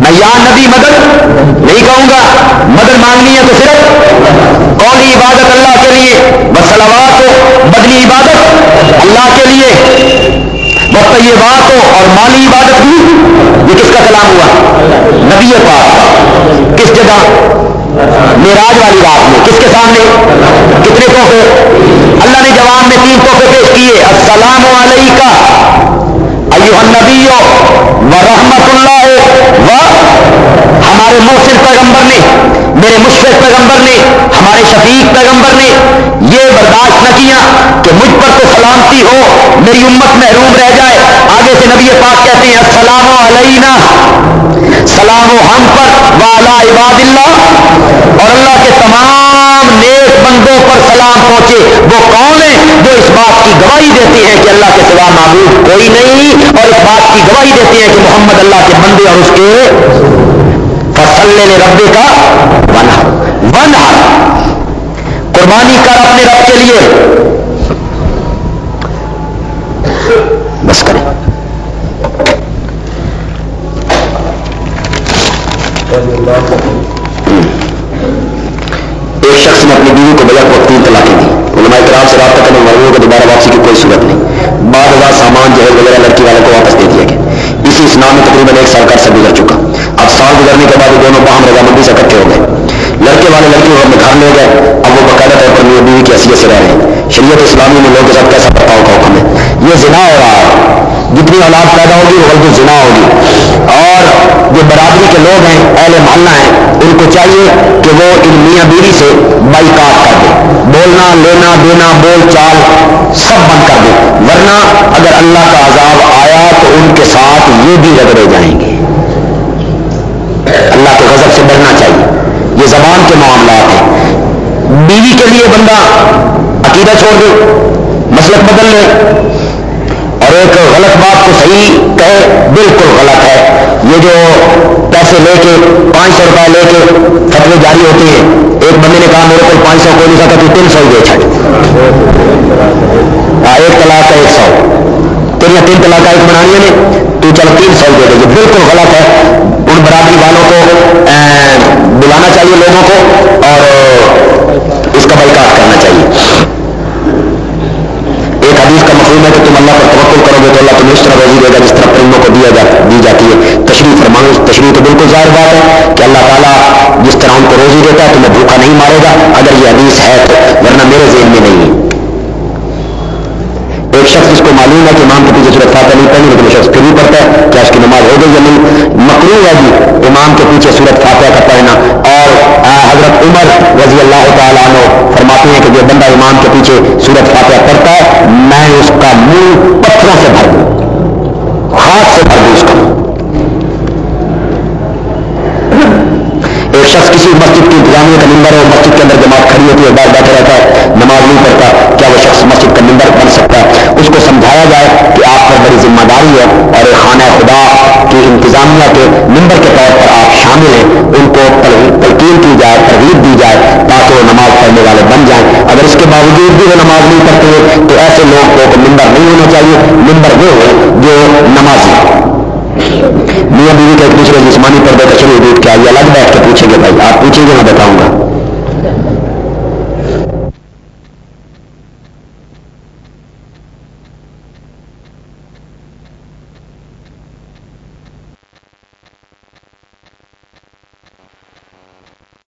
میں یا نبی مدد نہیں کہوں گا، مدد مانگنی ہے تو صرف قولی عبادت اللہ کے لیے بسلوات ہو بدنی عبادت اللہ کے لیے وقت یہ بات ہو اور مالی عبادت بھی، یہ کس کا کلام ہوا؟ نبی پاک، کس جگہ؟ میراج والی رات میں، کس کے سامنے؟ کتنے تحفے؟ اللہ نے جواب میں تین تحفے پیش کیے، السلام علیکہ ایوہ النبی و رحمت اللہ و ہمارے محسن پیغمبر نے، میرے مشفق پیغمبر نے، ہمارے شفیق پیغمبر نے یہ برداشت نہ کیا کہ مجھ پر تو سلامتی ہو، میری امت محروم رہ جائے۔ آگے سے نبی پاک کہتے ہیں، السلام علینا۔ سلام و ہم پر، والا عباد اللہ۔ اور اللہ کے تمام نیک بندوں پر سلام پہنچے۔ وہ کون ہیں جو اس بات کی گواہی دیتے ہیں کہ اللہ کے سوا معبود کوئی نہیں، اور اس بات کی گواہی دیتے ہیں کہ محمد اللہ کے بندے اور اس کے فصل ربے کا ون ون قربانی کر اپنے رب کے لیے۔ بس کریں۔ ایک شخص نے اپنی بیوی کو بجا کو تین طلاقیں دی علماء کرام سے رابطہ کرنے والوں کو دوبارہ واپسی کی کوئی صورت نہیں۔ بعد ہزار سامان، جہیز وغیرہ لڑکی والوں کو واپس دے دیا گیا۔ اسی اسلام میں تقریباً ایک سال کا عرصہ گزر چکا۔ سال گزرنے کے بعد دونوں باہم رضامندی سے اکٹھے ہو گئے۔ لڑکے والے لڑکی کو اپنے گھر لے گئے۔ اب وہ باقاعدہ طور پر میری بیوی کی حیثیت سے رہ رہے ہیں۔ شریعت اسلامی میں لوگوں کے ساتھ کیسا برتاؤ کا حکم ہے؟ یہ زنا ہو رہا ہے۔ جتنی اولاد پیدا ہوگی، وہ غلطی زنا ہوگی۔ اور جو برادری کے لوگ ہیں، اہل محلہ ہیں، ان کو چاہیے کہ وہ ان میاں بیوی سے بائی کاٹ کر دے۔ بولنا، لینا، دینا، بول چال سب بند کر دے۔ ورنہ اگر اللہ کا عذاب آیا تو ان کے ساتھ یہ بھی رگڑے جائیں گے۔ اللہ سے ڈرنا چاہیے۔ یہ زبان کے معاملات ہیں۔ بیوی کے لیے بندہ عقیدہ چھوڑ دے، مسلک بدل لے۔ اور ایک غلط بات کو صحیح کہے، بالکل غلط ہے۔ یہ جو پیسے لے کے، پانچ سو روپئے لے کے فتوے جاری ہوتے ہیں، ایک بندے نے کہا، میرے کو پانچ سو کوئی نہیں سکتا، تو تین سو ہی دے چھٹ۔ ایک طلاق کا ایک سو۔ تیریا تین طلاق ایک بنانی نے جی، تو چل تین سو دے دے بالکل غلط ہے۔ ان برادری والوں کو بلانا چاہیے لوگوں کو اور اس کا بائیکاٹ کرنا چاہیے۔ ایک حدیث کا مفہوم ہے کہ تم اللہ پر توقع کرو گے تو اللہ تمہیں اس طرح روزی دے گا جس طرح پرندوں کو دیا جا، دی جاتی ہے۔ تشریف فرمانو تشریف تو بالکل ظاہر بات ہے کہ اللہ تعالیٰ جس طرح ان کو روزی دیتا ہے تمہیں بھوکا نہیں مارے گا۔ اگر یہ حدیث ہے تو، ورنہ میرے ذہن میں نہیں ہے۔ کو معلوم ہے کہ امام کے پیچھے صورت فاتحہ نہیں پڑھنی لیکن شخص پھر بھی پڑھتا ہے کیا اس کی نماز ہو گئی یا نہیں۔ مکرو ہے جی امام کے پیچھے صورت فاتحہ کا پڑھنا۔ اور حضرت عمر رضی اللہ تعالیٰ عنہ فرماتے ہیں کہ جو بندہ امام کے پیچھے صورت فاتحہ پڑھتا ہے، میں اس کا منہ پتھروں سے بھر دوں۔ ہاتھ سے بھر دوں اس کا شخص کسی مسجد کی انتظامیہ کا نمبر ہو، مسجد کے اندر جماعت کھڑی ہوتی ہے باہر بیٹھا رہتا ہے، نماز نہیں پڑھتا، کیا وہ شخص مسجد کا نمبر بن سکتا ہے؟ اس کو سمجھایا جائے کہ آپ پر بڑی ذمہ داری ہے اور خانہ خدا کی انتظامیہ کے نمبر کے طور پر آپ شامل ہیں۔ ان کو تلقین کی جائے، ترغیب دی جائے تاکہ وہ نماز پڑھنے والے بن جائیں۔ اگر اس کے باوجود بھی وہ نماز نہیں پڑھتے تو ایسے لوگ کو نمبر نہیں ہونا چاہیے نمبر وہ ہے جو نمازی میاں بیوی کا ایک دوسرے جسمانی پردے کا شروع دودھ کیا؟ یہ الگ بیٹھ کے پوچھیں گے بھائی، آپ پوچھیں گے، میں بتاؤں گا۔